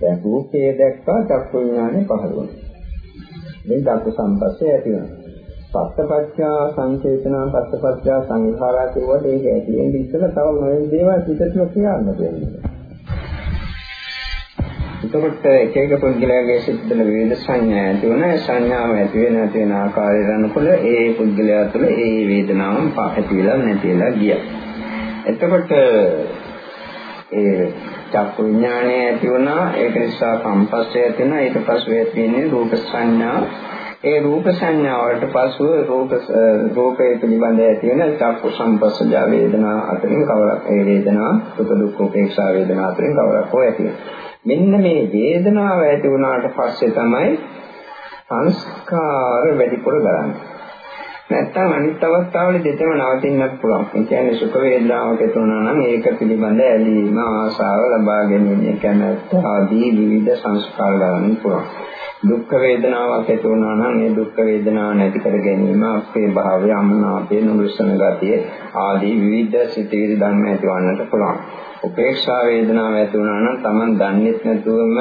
දැන් රූපේ දැක්කා චක්කු විඥානේ පහළ වෙනවා. මේ ධාතු සම්පස්සේ ඇති වෙනවා. පස්සපච්චා සංචේතනා පස්සපච්චා සංඛාරා කියුවට ඒක ඇතිවෙන්න ඉස්සෙල්ලා තව නොයෙක් දේවල් පිටතට කියන්න වෙනවා. එතකොට එක එක පුද්ගලයාගේ සිත්වල විවිධ සංඥා ඇති වෙන සංඥාව ඇති වෙන නැති වෙන ආකාරය රනකොට ඒ පුද්ගලයා තුළ ඒ වේදනාවන් ඇතිලා නැතිලා ගියා. එතකොට ඒ චක්කු විඥානය ඇති වුණා ඒක නිසා සම්පස්සේ ඇති වෙනවා ඊට පස්සේ ඇති වෙන්නේ රූප සංඥා ඒ රූප සංඥාවට පසුව රූප රූපයේ පිළිබඳ ඇති වෙන චක්කු සම්පස්සජ වේදනා අතරින් කවරක් ඒ වේදනා සුඛ දුක්ඛ උපේක්ෂා වේදනා අතරින් කවරක් හෝ ඇති මෙන්න මේ වේදනාව ඇති වුණාට පස්සේ තමයි සංස්කාර වැඩිපුර ගලන්නේ නැත්තම් අනිත් අවස්ථාවල දෙතම නවතින්නත් පුළුවන්. ඒ කියන්නේ සුඛ වේදනාවක් ඇතිවෙනා නම් ඒක පිළිබඳ ඇලීම, ආශාව ලබා ගැනීම, කැමැත්ත ආදී විවිධ සංස්කාර ගන්න පුළුවන්. දුක් වේදනාවක් ඇති වුණා නම් මේ දුක් වේදනාව නැති කර ගැනීම අපේ භාවය අමනාපේ නුරුස්සන ගතිය ආදී විවිධ සිතිවිලි ධර්ම ඇතිවන්නට පුළුවන්. උපේක්ෂා වේදනාව ඇති වුණා නම් Taman දන්නේ නැතුවම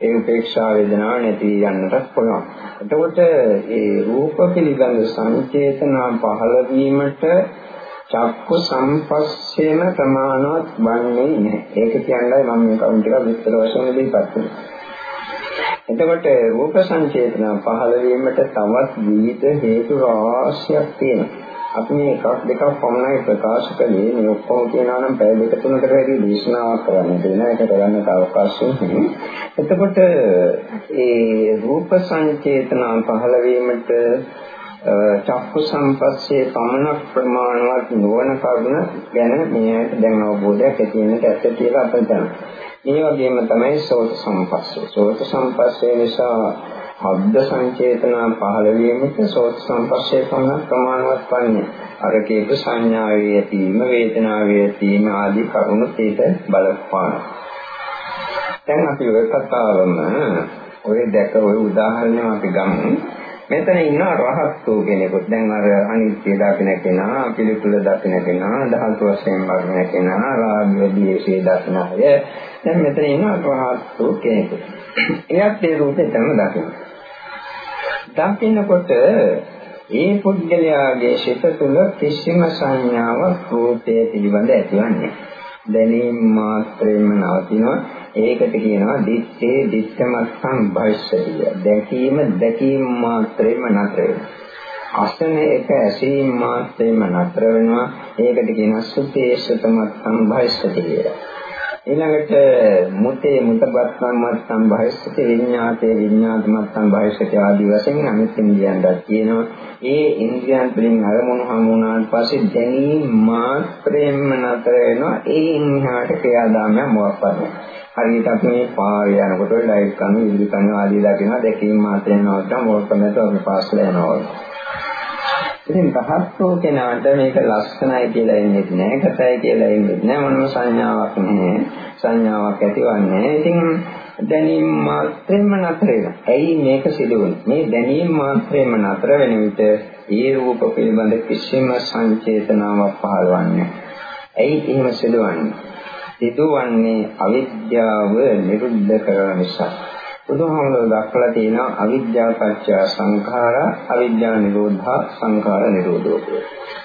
ඒ උපේක්ෂා වේදනාව නැති යන්නට පුළුවන්. එතකොට ඒ රූප පිළිබඳ සංචේතනා පහළ වීමට චක්කු සම්පස්සේන ප්‍රමාණවත් වන්නේ නැහැ. ඒක කියන්නේ මම මේ කවුන්ට් එක විස්තර වශයෙන් දෙපත් කරනවා. එතකොට රූප සංචේතන පහළ වීමට තවත් විවිධ හේතු රාශියක් තියෙනවා. අපි මේ එකක් දෙකක් පමණයි ප්‍රකාශ කළේ මේ ඔක්කොම කියනවා නම් පැය දෙක තුනකට වැඩි දේශනාවක් කරන්න දෙන එක කරන්න අවකාශය නැහැ. එතකොට ඒ රූප සංචේතන පහළ වීමට චක්කු සම්පස්සේ පමණක් ප්‍රමාණවත් නොවන කරුණ ගැන මේ දැන් අවබෝධයක් ඇති වෙනට ඇත්ත කියලා අපිට දැනෙනවා. ඒ වගේම තමයි සෝත සම්පස්සේ. සෝත සම්පස්සේ නිසා ශබ්ද සංචේතන පහළ වීමට සෝත සම්පස්සේ පමණ ප්‍රමාණවත් වන්නේ. අර කීප සංඥාවේ ඇතිවීම, වේදනාවේ ඇතිවීම ආදී කරුණු තේට බලපාන. දැන් අපි ඔය කතාවම ඔය දැක ඔය උදාහරණයක් අපි ගමු. මෙතන ඉන්න රහත්තු කෙනෙකුත්. දැන් අර අනිත්‍ය දකින කෙනා පිළිකුල දකින කෙනා ධාතු වශයෙන් බලන කෙනා රාගය දීශේ දකින අය. දැන් මෙතන ඉන්න රහත්තු කෙනෙකුත්. එයත් ඒ රූපේ තමයි දකින දකින්නකොට ඒ පුද්ගලයාගේ සිත තුළ කිසිම සංඥාවක් රූපයේ පිළිබඳ ඇතිවන්නේ දැනීම මාත්‍රයෙන්ම නවතිනවා. ඒකට කියනවා දිත්තේ දිත්තමත්සං භවිෂ්‍යතිය. දැකීම දැකීම මාත්‍රෙම නතර වෙනවා. අසන එක ඇසීම මාත්‍රෙම නතර වෙනවා. ඒකට කියනවා සුතේ සුතමත්සං භවිෂ්‍යතිය කියලා. ඊළඟට මුතේ මුතපත්නම් මත්සං භවිෂ්‍යති විඤ්ඤාතේ විඤ්ඤාතමත්සං භවිෂ්‍යති ආදී වශයෙන් අනිත් ඉන්ද්‍රියන් දක් කියනවා. ඒ ඉන්ද්‍රියන් වලින් අරමුණු හමු වුණාට පස්සේ දැනීම මාත්‍රයෙන්ම නතර වෙනවා. ඒ ඉන්හාට ක්‍රියාදාමයක් මොකක්වත් නැහැ. හරියට අපි මේ පාරේ යනකොට ලයිට් කන ඉදිරි කන ආදී දකිනවා දැකීම මාත්‍රයෙන් නවත්තම මොකක් නැතුව අපි පාස්ලා යනවා. ඉතින් රහත් වූ කෙනාට මේක ලස්සනයි කියලා එන්නේ නැහැ, කතයි කියලා එන්නේ නැහැ, මොනම සංඥාවක් නැහැ. සංඥාවක් ඇතිවන්නේ. ඉතින් දැනීම මාත්‍රෙම නතර වෙනවා. ඇයි මේක සිදුවුනේ? මේ දැනීම මාත්‍රෙම නතර වෙන විට ඒ රූප පිළිබඳ කිසිම සංචේතනාවක් පහළවන්නේ ඇයි එහෙම සිදුවන්නේ? සිදුවන්නේ අවිද්‍යාව නිරුද්ධ කරන නිසා. බුදුහාමුදුරුවෝ දක්වලා තියෙනවා අවිද්‍යාව පත්‍ය සංඛාරා අවිද්‍යාව නිරෝධා සංඛාර නිරෝධෝ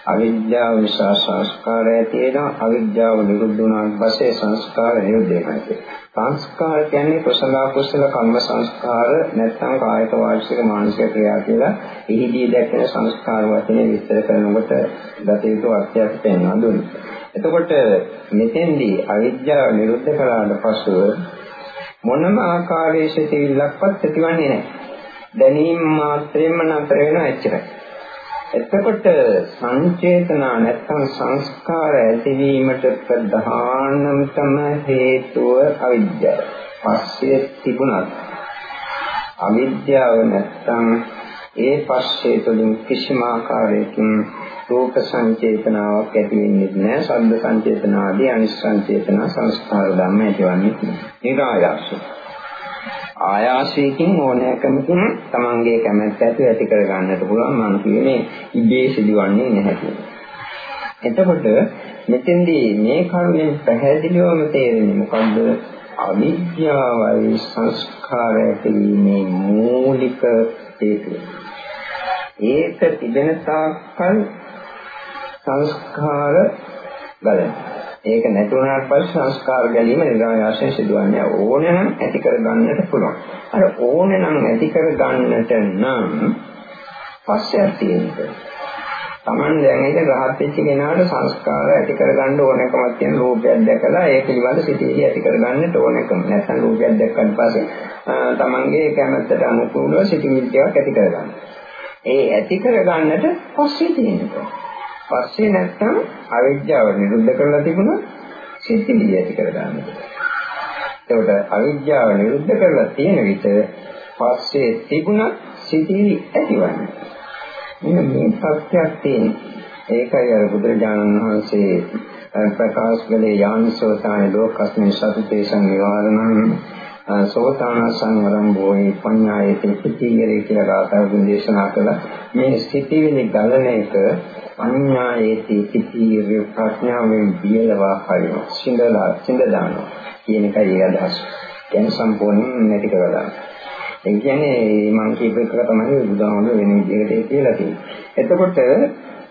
අවිද්‍යාව නිසා සංස්කාරය තියෙනවා අවිද්‍යාව නිරුද්ධ වුණාට පස්සේ සංස්කාර නිරුද්ධ වෙනවා සංස්කාර කියන්නේ කුසල කුසල කම්ම සංස්කාර නැත්නම් කායික වාචික මානසික ක්‍රියා කියලා එහිදී දැක්වෙන සංස්කාර වචනේ විස්තර කරනකොට ගත යුතු අර්ථයක් පෙන්වනවා දුන්නේ. එතකොට මෙතෙන්දී අවිද්‍යාව නිරුද්ධ කළාට පසුව මොනම ආකාරයේ සිටිවිල්ලක්වත් ඇතිවන්නේ නැහැ. දැනීම මාත්‍රයෙන්ම නතර වෙනවා එච්චරයි. එතකොට සංචේතනා නැත්නම් සංස්කාර ඇතිවීමට ප්‍රධානම හේතුව අවිද්‍යාව. පස්සේ තිබුණත් අවිද්‍යාව නැත්නම් ඒ පස්සේ තුලින් කිසිම ආකාරයකින් රූප සංචේතනාවක් ඇති වෙන්නේ නැහැ. ශබ්ද සංචේතනාදී අනිස්සංචේතන සංස්කාර ධර්ම ඇතිවන්නේ නිරායාසයි. ආයාසයෙන් ඕනෑකමකින් තමන්ගේ කැමැත්ත ඇති ඇති කර ගන්නට පුළුවන් මම කියන්නේ ඉබේ සිදුවන්නේ නැහැ එතකොට මෙතෙන්දී මේ කරුණෙන් පැහැදිලිවම තේරෙන්නේ මොකද්ද? අවිද්‍යාවයි සංස්කාරය පිළිමේ මූලික හේතුව. ඒක තිබෙන තාක්කල් සංස්කාර බලන. ඒක නැති වුණාට පස්සේ සංස්කාර ගැනීම නිරායාසයෙන් සිදුවන්නේ ඕනේ නම් ඇති කර ගන්නට පුළුවන්. අර ඕනේ නම් ඇති කර ගන්නට නම් පස්සයක් තියෙනවා. Taman දැන් ඒක රහත් වෙච්ච කෙනාට සංස්කාර ඇති කර ගන්න ඕනකමක් තියෙන රූපයක් දැකලා ඒ පිළිබඳ සිටිවිලි ඇති කර ගන්නට ඕනකම. නැත්නම් රූපයක් දැක්කට පස්සේ Tamanගේ කැමැත්තට අනුකූලව සිටිවිලි ටිකක් ඇති කර ගන්න. ඒ ඇති කර ගන්නට පස්සේ තියෙනවා. පස්සේ නැත්තම් අවිද්‍යාව නිරුද්ධ කරලා තිබුණා සිතිවිලි ඇති කර ගන්නවා. ඒකට අවිද්‍යාව නිරුද්ධ කරලා තියෙන විට පස්සේ තිබුණා සිතිවිලි ඇතිවන්නේ. මෙන්න මේ සත්‍යයක් තියෙන. ඒකයි අර බුදුරජාණන් වහන්සේ ප්‍රකාශ කළේ යානිසෝතාන ලෝකස්මින් සතුතේ සංවිවරණං සෝතාන සංවරම් බොයි පඤ්ඤායති පිටිගරේ කියලා ගාථාවෙන් දේශනා කළා. මේ සිතිවිලි ගලන එක පඤ්ඤායති පිටිගරේ ප්‍රඥාවෙන් බියලවා හරිනවා. සිඳලා සිඳ දානවා කියන එකයි ඒ අදහස. දැන් සම්පූර්ණයෙන් නැති කරලා ඒ කියන්නේ මම කියපු එක තමයි බුදුහාමුදුර වෙන විදිහට කියලා තියෙන්නේ. එතකොට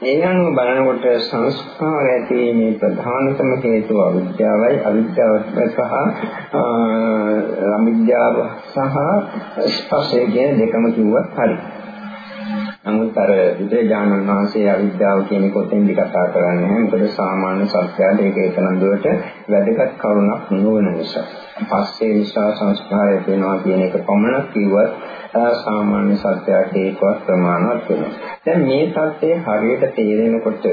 ඒ අනුව බලනකොට සංස්කාර ඇතිවීමේ ප්‍රධානතම හේතුව අවිද්‍යාවයි අවිද්‍යාව සහ අවිද්‍යාව සහ ස්පර්ශය කියන දෙකම කිව්වත් හරියි. නමුත් අර බුදුරජාණන් වහන්සේ අවිද්‍යාව කියන කොටෙන්දි කතා කරන්නේ නැහැ. මොකද සාමාන්‍ය සත්‍යයට ඒක එතන දුරට වැදගත් කරුණක් නොවන නිසා. පස්සේ නිසා සංස්කාරය වෙනවා කියන එක පමණක් කිව්වත් සාමාන්‍ය සත්‍යයට ඒකවත් ප්‍රමාණවත් වෙනවා. දැන් මේ தත්ත්වය හරියට තේරෙනකොට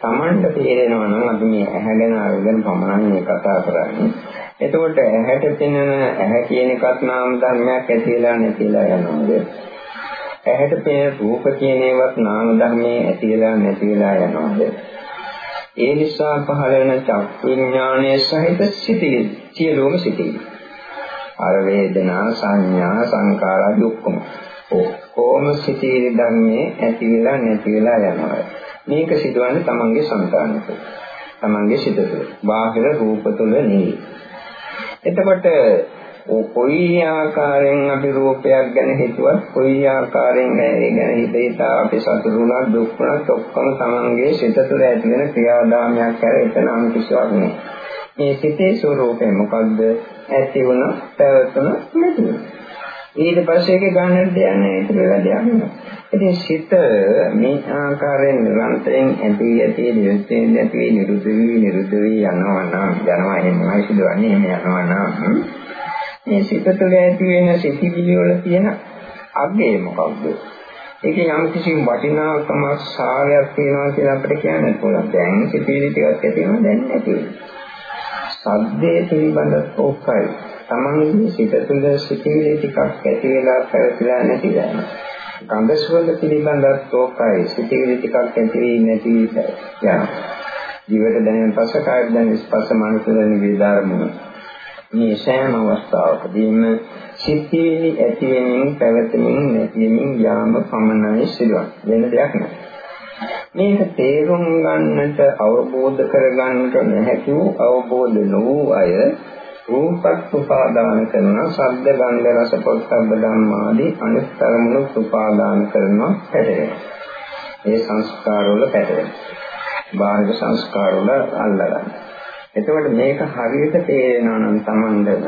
Tamanට තේරෙනවා නම් අපි මේ ඇහැගෙන අරගෙන පමණක් මේ කතා කරන්නේ. එතකොට ඇහැට පෙනෙන ඇහැ කියන එකත් නාම ධර්මයක් ඇතිලා නැතිලා යනවාද? ඇහැට පෙනෙන රූප කියන ඒවත් නාම ධර්මයේ ඇතිලා නැතිලා යනවාද? ඒ නිසා පහළ වෙන චක්කු විඥානය සහිත සිටිවිලි සියලුම සිටිවිලි. අර වේදනා සංඥා සංකාර දුක්ඛම ඔක්කොම සිටිවිලි ධර්මයේ ඇතිලා නැතිලා යනවා. මේක සිදුවන්නේ තමන්ගේ సంతානක. තමන්ගේ සිත තුළ. බාහිර රූප තුළ නෙවෙයි. එතකොට කොයි ආකාරයෙන් අපි රූපයක් ගැන හිතුවත් කොයි ආකාරයෙන් ඒ ගැන හිත හිතා අපි සතුටුුණා දුක් වුණත් ඔක්කොම තමන්ගේ සිත තුළ ඇති වෙන ක්‍රියාදාමයක් කර එතන අන් කිසිවක් නෑ. මේ සිතේ ස්වરૂපය මොකද්ද? ඇති වුණ, පැවතුණ, නැති වුණ. ඊට පස්සේ ඒක ගන්නට දෙයක් නෑ ඒක වෙලා දෙයක් නෑ. ඉතින් සිත මේ ආකාරයෙන් නිරන්තරයෙන් ඇති ඇති නිරුද්ධ ඇති නිරුද්ධ වී නිරුද්ධ වී යනවා නම් යනවා එහෙමයි සිදුවන්නේ එහෙම යනවා නම් මේ සිත තුළ ඇති වෙන සිතිවිලි වල තියෙන අගය මොකක්ද? ඒකේ යම් කිසි වටිනාකමක් සාරයක් තියෙනවා කියලා අපිට කියන්න පුළුවන්. දැන් සිතිවිලි ටිකක් ඇති වෙනවා දැන් නැති වෙනවා. සද්දේ පිළිබඳ ඕකයි. තමන්ගේ සිත තුළ සිතිවිලි ටිකක් ඇති වෙලා පැවතිලා නැතිලා යනවා. ගඳ සුවඳ පිළිබඳව තෝකයි සිටිවිලි ටිකක් ඇති වී නැති යනවා. ජීවිත දැනෙන පස්ස කාය දැනෙන ස්පර්ශ මානසික දැනෙන විදාරමුණ. මේ සෑම අවස්ථාවකදීම සිටිවිලි ඇති වෙමින් පැවතෙමින් නැති වෙමින් යාම පමණයි සිදුවන්නේ. වෙන දෙයක් නැහැ. මේක තේරුම් ගන්නට අවබෝධ කරගන්නට නැහැකි වූ අවබෝධ නොවූ අය රූපත් උපාදාන කරනවා ශබ්ද ගන්ධ රස පොත්සබ්බ ධම්මාදී අනිත් තරමුණු උපාදාන කරනවා පැටලෙනවා ඒ සංස්කාර වල පැටලෙනවා බාහිර සංස්කාර වල අල්ලගන්න එතකොට මේක හරියට තේරෙනවා නම් Tamandම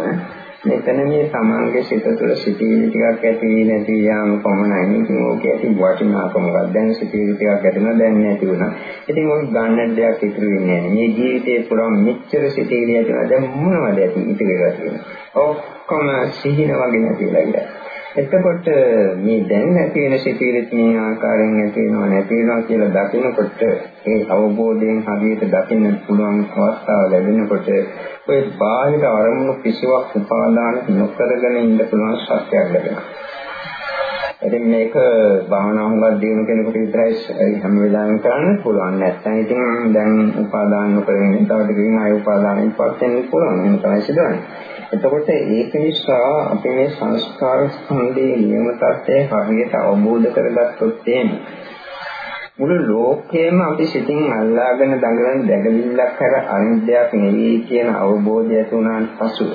මෙතන මේ තමන්ගේ සිත තුළ සිටිවිලි ටිකක් ඇති වී නැති යාම පමණයි. ඉතින් ඕක ඇති වටිනාකම මොකක්ද? දැන් සිටිවිලි ටිකක් ඇතිවෙනවා දැන් නැති වුණා. ඉතින් ඔය ගන්න දෙයක් ඉතුරු වෙන්නේ නැහැ. මේ ජීවිතේ පුරා මෙච්චර සිටිවිලි ඇතිවෙනවා. දැන් මොනවද ඇති ඉතුරු වෙලා තියෙන්නේ? ඔක්කොම සිහින වගේ නැතිලා ගියා. එතකොට මේ දැන් ඇති වෙන සිතිවිලිත් මේ ආකාරයෙන් ඇති වෙනව නැති වෙනවා කියලා දකිනකොට ඒ අවබෝධයෙන් හරියට දකින්න පුළුවන් අවස්ථාව ලැබෙනකොට ඔය බාහිර අරමුණු කිසිවක් උපාදාන නොකරගෙන ඉන්න පුළුවන් ශක්තියක් ලැබෙනවා. ඉතින් මේක භාවනා හුඟක් දිනු කෙනෙකුට විතරයි හැම වෙලාවෙම කරන්න පුළුවන්. නැත්නම් ඉතින් දැන් උපාදාන නොකරගෙන තව ටිකකින් ආය උපාදානෙන් පත් වෙන්න පුළුවන්. එහෙම තමයි සිදුවන්නේ. එතකොට ඒක නිසා අපි මේ සංස්කාර ස්කන්ධයේ නියම තත්ත්වය හරියට අවබෝධ කරගත්තොත් එහෙම මුළු ලෝකයේම අපි සිතින් අල්ලාගෙන දඟලන දැගලිල්ලක් කර අනිත්‍යයක් නෙවෙයි කියන අවබෝධය ඇති වුණාන් පසු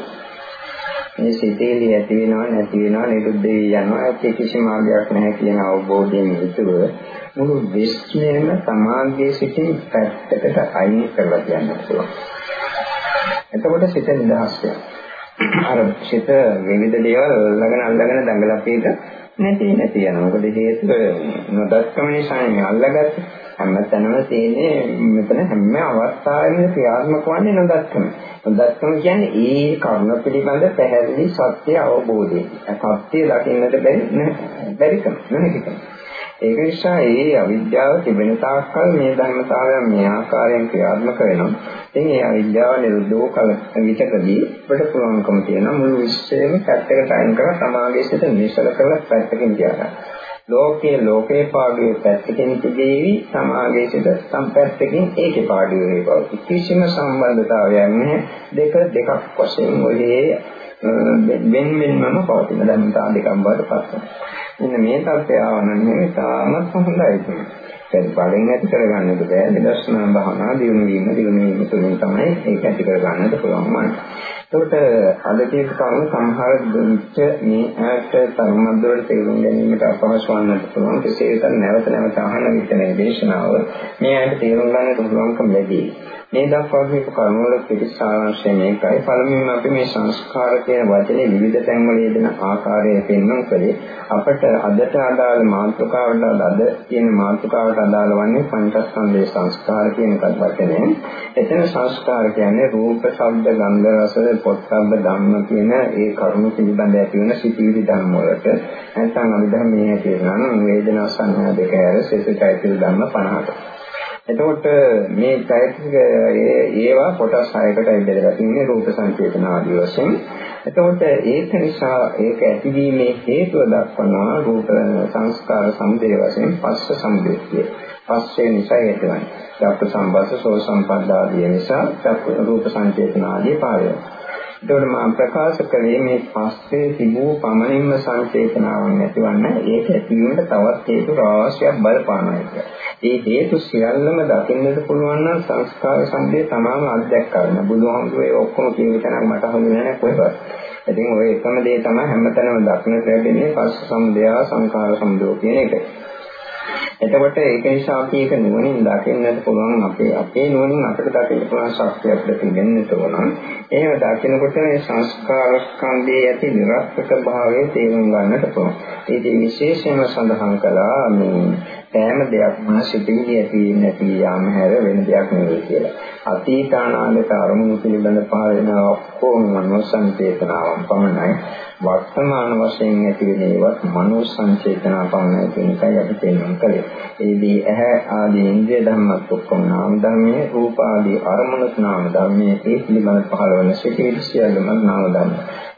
මේ සිතේලි ඇති වෙනව නැති වෙනව නිරුද්ධ වී යනවා ඒක කිසි මාර්ගයක් නැහැ කියන අවබෝධයෙන් යුතුව මුළු විශ්වයම සමාධියේ සිටින් පැත්තකට අයින් කරලා කියන්න පුළුවන්. එතකොට සිත නිදහස් වෙනවා. අර සිත විවිධ දේවල් අල්ලගෙන අල්ලගෙන දඟලපේක නැති නැති යනවා. මොකද හේතුව නොදස්කම නිසා නේ අල්ලගත්තේ. හැමතැනම තියෙන්නේ මෙතන හැම අවස්ථාවෙම ක්‍රියාත්මක වන්නේ නොදස්කම. නොදස්කම කියන්නේ ඒ කර්ම පිළිබඳ පැහැදිලි සත්‍ය අවබෝධය. සත්‍ය දකින්නට බැරි නැහැ. බැරිකම නැතිකම. ඒක නිසා ඒ අවිද්‍යාව තිබෙන තාක්කල් මේ ධර්මතාවයන් මේ ආකාරයෙන් ක්‍රියාත්මක වෙනවා. ඉතින් ඒ අවිද්‍යාව නිරුද්ධ වූ කල විචකදී අපිට පුළුවන්කම තියෙනවා මුළු විශ්වයම පැත්තකට අයින් කරලා සමාගයේ සිට නිසල කරලා පැත්තකින් තියාගන්න. ලෝකයේ ලෝකේ පාඩුවේ පැත්තකින් තිබේවි සමාගයේ සිට සම්පැත්තකින් ඒකේ පාඩුවේ බව. කිසිම සම්බන්ධතාවයක් නැහැ. දෙක දෙකක් වශයෙන් ඔහේ වෙන වෙනම පවතින ධර්මතා දෙකක් බවට පත් වෙනවා. මෙන්න මේ තත්ත්වය ආවනන්නේ තාමත් හොඳයි. ඒක බලෙන් ඇති කරගන්නත් බෑ. විදර්ශනා භාවනා දිනු වීම දිනු වීම තුළින් තමයි ඒක ඇති කරගන්නට පුළුවන් වන්නේ. එතකොට අද තියෙන කරුණු සමහර දුච්ච මේ ඇට තරමද්දවල තේරුම් ගැනීමට අපහසු වන්නත් පුළුවන්. කෙසේ වෙතත් නැවත නැවත අහන විට මේ දේශනාව මේ ඇට තේරුම් ගන්නට පුළුවන්කම ලැබී. මේ දක්වා කියපු කරුණවල පිළිසාරාංශය මේකයි. පළමුවෙන් අපි මේ සංස්කාර කියන වචනේ විවිධ තැන්වල යෙදෙන ආකාරය පෙන්වන්න කලේ අපට අදට අදාළ මාතෘකාවට අද කියන මාතෘකාවට අදාළ වන්නේ පංචස්කන්ධයේ සංස්කාර කියන එකත් වචනේ. එතන සංස්කාර කියන්නේ රූප, ශබ්ද, ගන්ධ, රස, පොත්සබ්බ ධම්ම කියන ඒ කරුණු පිළිබඳ ඇති වෙන සිතිවිලි ධර්ම වලට නැත්නම් අභිධර්මයේ හැටියට නම් වේදනා සංඥා දෙක හැර සිතයිති ධර්ම 50ට. එතකොට මේ চৈতසික ඒවා කොටස් 6කටයි බෙදලා තින්නේ රූප සංකේතන ආදී වශයෙන්. එතකොට ඒක නිසා ඒක ඇතිවීමේ හේතුව දක්වනවා රූප සංස්කාර සම්දේ වශයෙන් පස්ස සම්දේතිය. පස්සේ නිසා ඇතිවන්නේ. චක්ක සම්බස්ස සෝ සම්පදාදිය නිසා චක්ක රූප සංකේතන ආදී පාරය. එතකොට මම ප්‍රකාශ කළේ මේ පස්සේ තිබූ පමණින්ම සංචේතනාවක් නැතිවන්න ඒක ඇතිවීමට තවත් හේතු රාශියක් බලපානවා කියලා. ඒ හේතු සියල්ලම දකින්නට පුළුවන් නම් සංස්කාර සම්බේ තමාම අත්දැක්කා. බුදුහාමුදුරේ ඔක්කොම කියන තැනක් මට හම්බුනේ නැහැ කොහෙවත්. ඉතින් ඔය එකම දේ තමයි හැමතැනම දක්නට ලැබෙන්නේ පස්ස සම්දයා සංඛාර සම්දෝ කියන එක. එතකොට ඒක නිසා අපි ඒක නුවණින් දකින්නට පුළුවන් අපේ අපේ නුවණින් අපිට දකින්න පුළුවන් ශක්තියක් දෙකෙන්නට ඕන. එහෙම දකිනකොට මේ සංස්කාර ස්කන්ධයේ ඇති නිරර්ථක භාවය තේරුම් ගන්නට පුළුවන්. ඒක විශේෂයෙන්ම සඳහන් කළා මේ සෑම දෙයක්ම සිටිවිලි ඇති නැති යාම හැර වෙන දෙයක් නෙවෙයි කියලා. අතීත අනාගත අරමුණු පිළිබඳ පහළ වෙන ඔක්කොම මනෝ සංචේතනාවන් පමණයි. වර්තමාන වශයෙන් ඇති වෙන ඒවත් මනෝ සංචේතනා පමණයි කියන එකයි අපි තේරුම් කළේ. ඒදී ඇහැ ආදී ඉන්ද්‍රිය ධර්මත් ඔක්කොම නාම ධර්මයේ රූප ආදී අරමුණුත් නාම ධර්මයේ ඒ පිළිබඳ පහළ වෙන සිටිවිලි සියල්ලම නාම ධර්ම.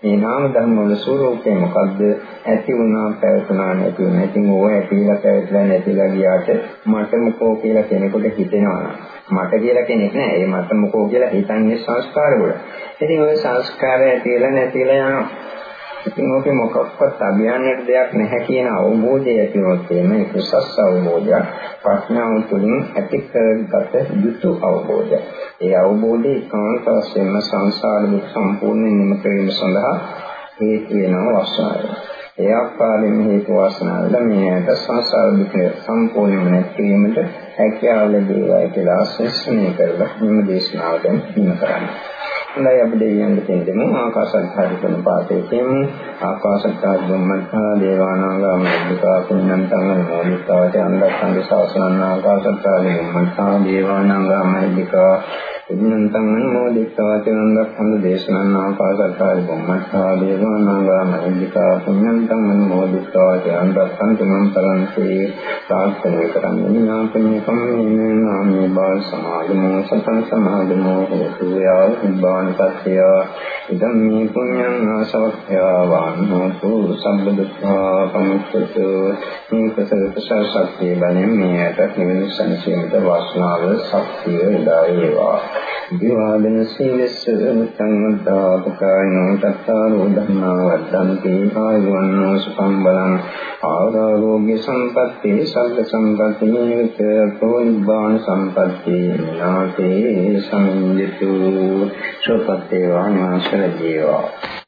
මේ නාම ධර්ම වල ස්වરૂපය මොකද්ද? ඇති වුණා, පැවතුණා, නැති වුණා. ඉතින් ඕවා ඇතිලා පැවතුණා නැතිලා ගියාට මට මොකෝ කියලා කෙනෙකුට හිතෙනවා. මට කියලා කෙනෙක් නෑ. ඒ මට මොකෝ කියලා හිතන්නේ සංස්කාර වල. ඉතින් ওই සංස්කාර ඇතිලා නැතිලා යනවා. ඉතින් ඕකේ මොකක්වත් අභියන්නට දෙයක් නැහැ කියන අවබෝධය ඇතිවෙනොත් එimhe කුසස් අවබෝධය ප්‍රඥාව තුළින් ඇති කරගත යුතු අවබෝධය. ඒ අවබෝධය ඒකාන්ත වශයෙන්ම සංසාර දුක් සම්පූර්ණයෙන් නිම කිරීම සඳහා හේතු වෙනවා වස්නාවයි. ඒ ආකාරයෙන් හේතු වාසනාවල මේකට සංසාර දුක සම්පූර්ණයෙන්ම නැතිවීමට හැකියාව ලැබේවා කියලා ආශිර්වාද කරලා මේ දේශනාවෙන් හිම කරන්නේ. හොඳයි අපි දෙවියන් දෙපෙන්දෙමු ආකාශත්හාරි කරන පාතේ කියමු. ආකාශත්හාරි බ්‍රහ්මත්හා දේවානාගා මහිද්దికා පුඤ්ඤන්තං මොදිතාවට අන්දස්සංග ශාසනං ආකාශත්හාරි බ්‍රහ්මත්හා දේවානාගා ඉන්නන්තං අනුමෝදිතා චනන්ද සම්ද දේශනං ආකාසත්තාය බුම්මත්තා දේවානංගා මහින්දිකා පුඤ්ඤන්තං අනුමෝදිතා චනන්ද සම්තුමන් පරන්සේ සාක්ෂණය කරන්නේ නාමයෙන් කම්මේ නාමේ බාල සමාදමෝ සතං සමාදමෝ හේතු යාව නිබ්බාන සත්‍යය. ඉදම් මේ පුඤ්ඤං ආසවක්ඛ්‍යා වාන්නෝතු සම්බ දුක්ඛා පමුච්චතු මේ කුසල කුසල ශක්තිය බණෙන් මේ ඇට නිවන සංසීමිත වාසනාව ශක්තිය උදා වේවා. විවාදන සීලස්ස සංවද්දාපකායනෝ තත්තාරෝ ධම්මා වද්දන්ති ආයුවන්නෝ සුඛං බලං ආරෝග්‍ය සම්පatti සග්ග සම්පatti නිවිතෝ නිබ්බාන සම්පatti නාතේ සම්යතු සුපත්තේ වානාශර ජීවා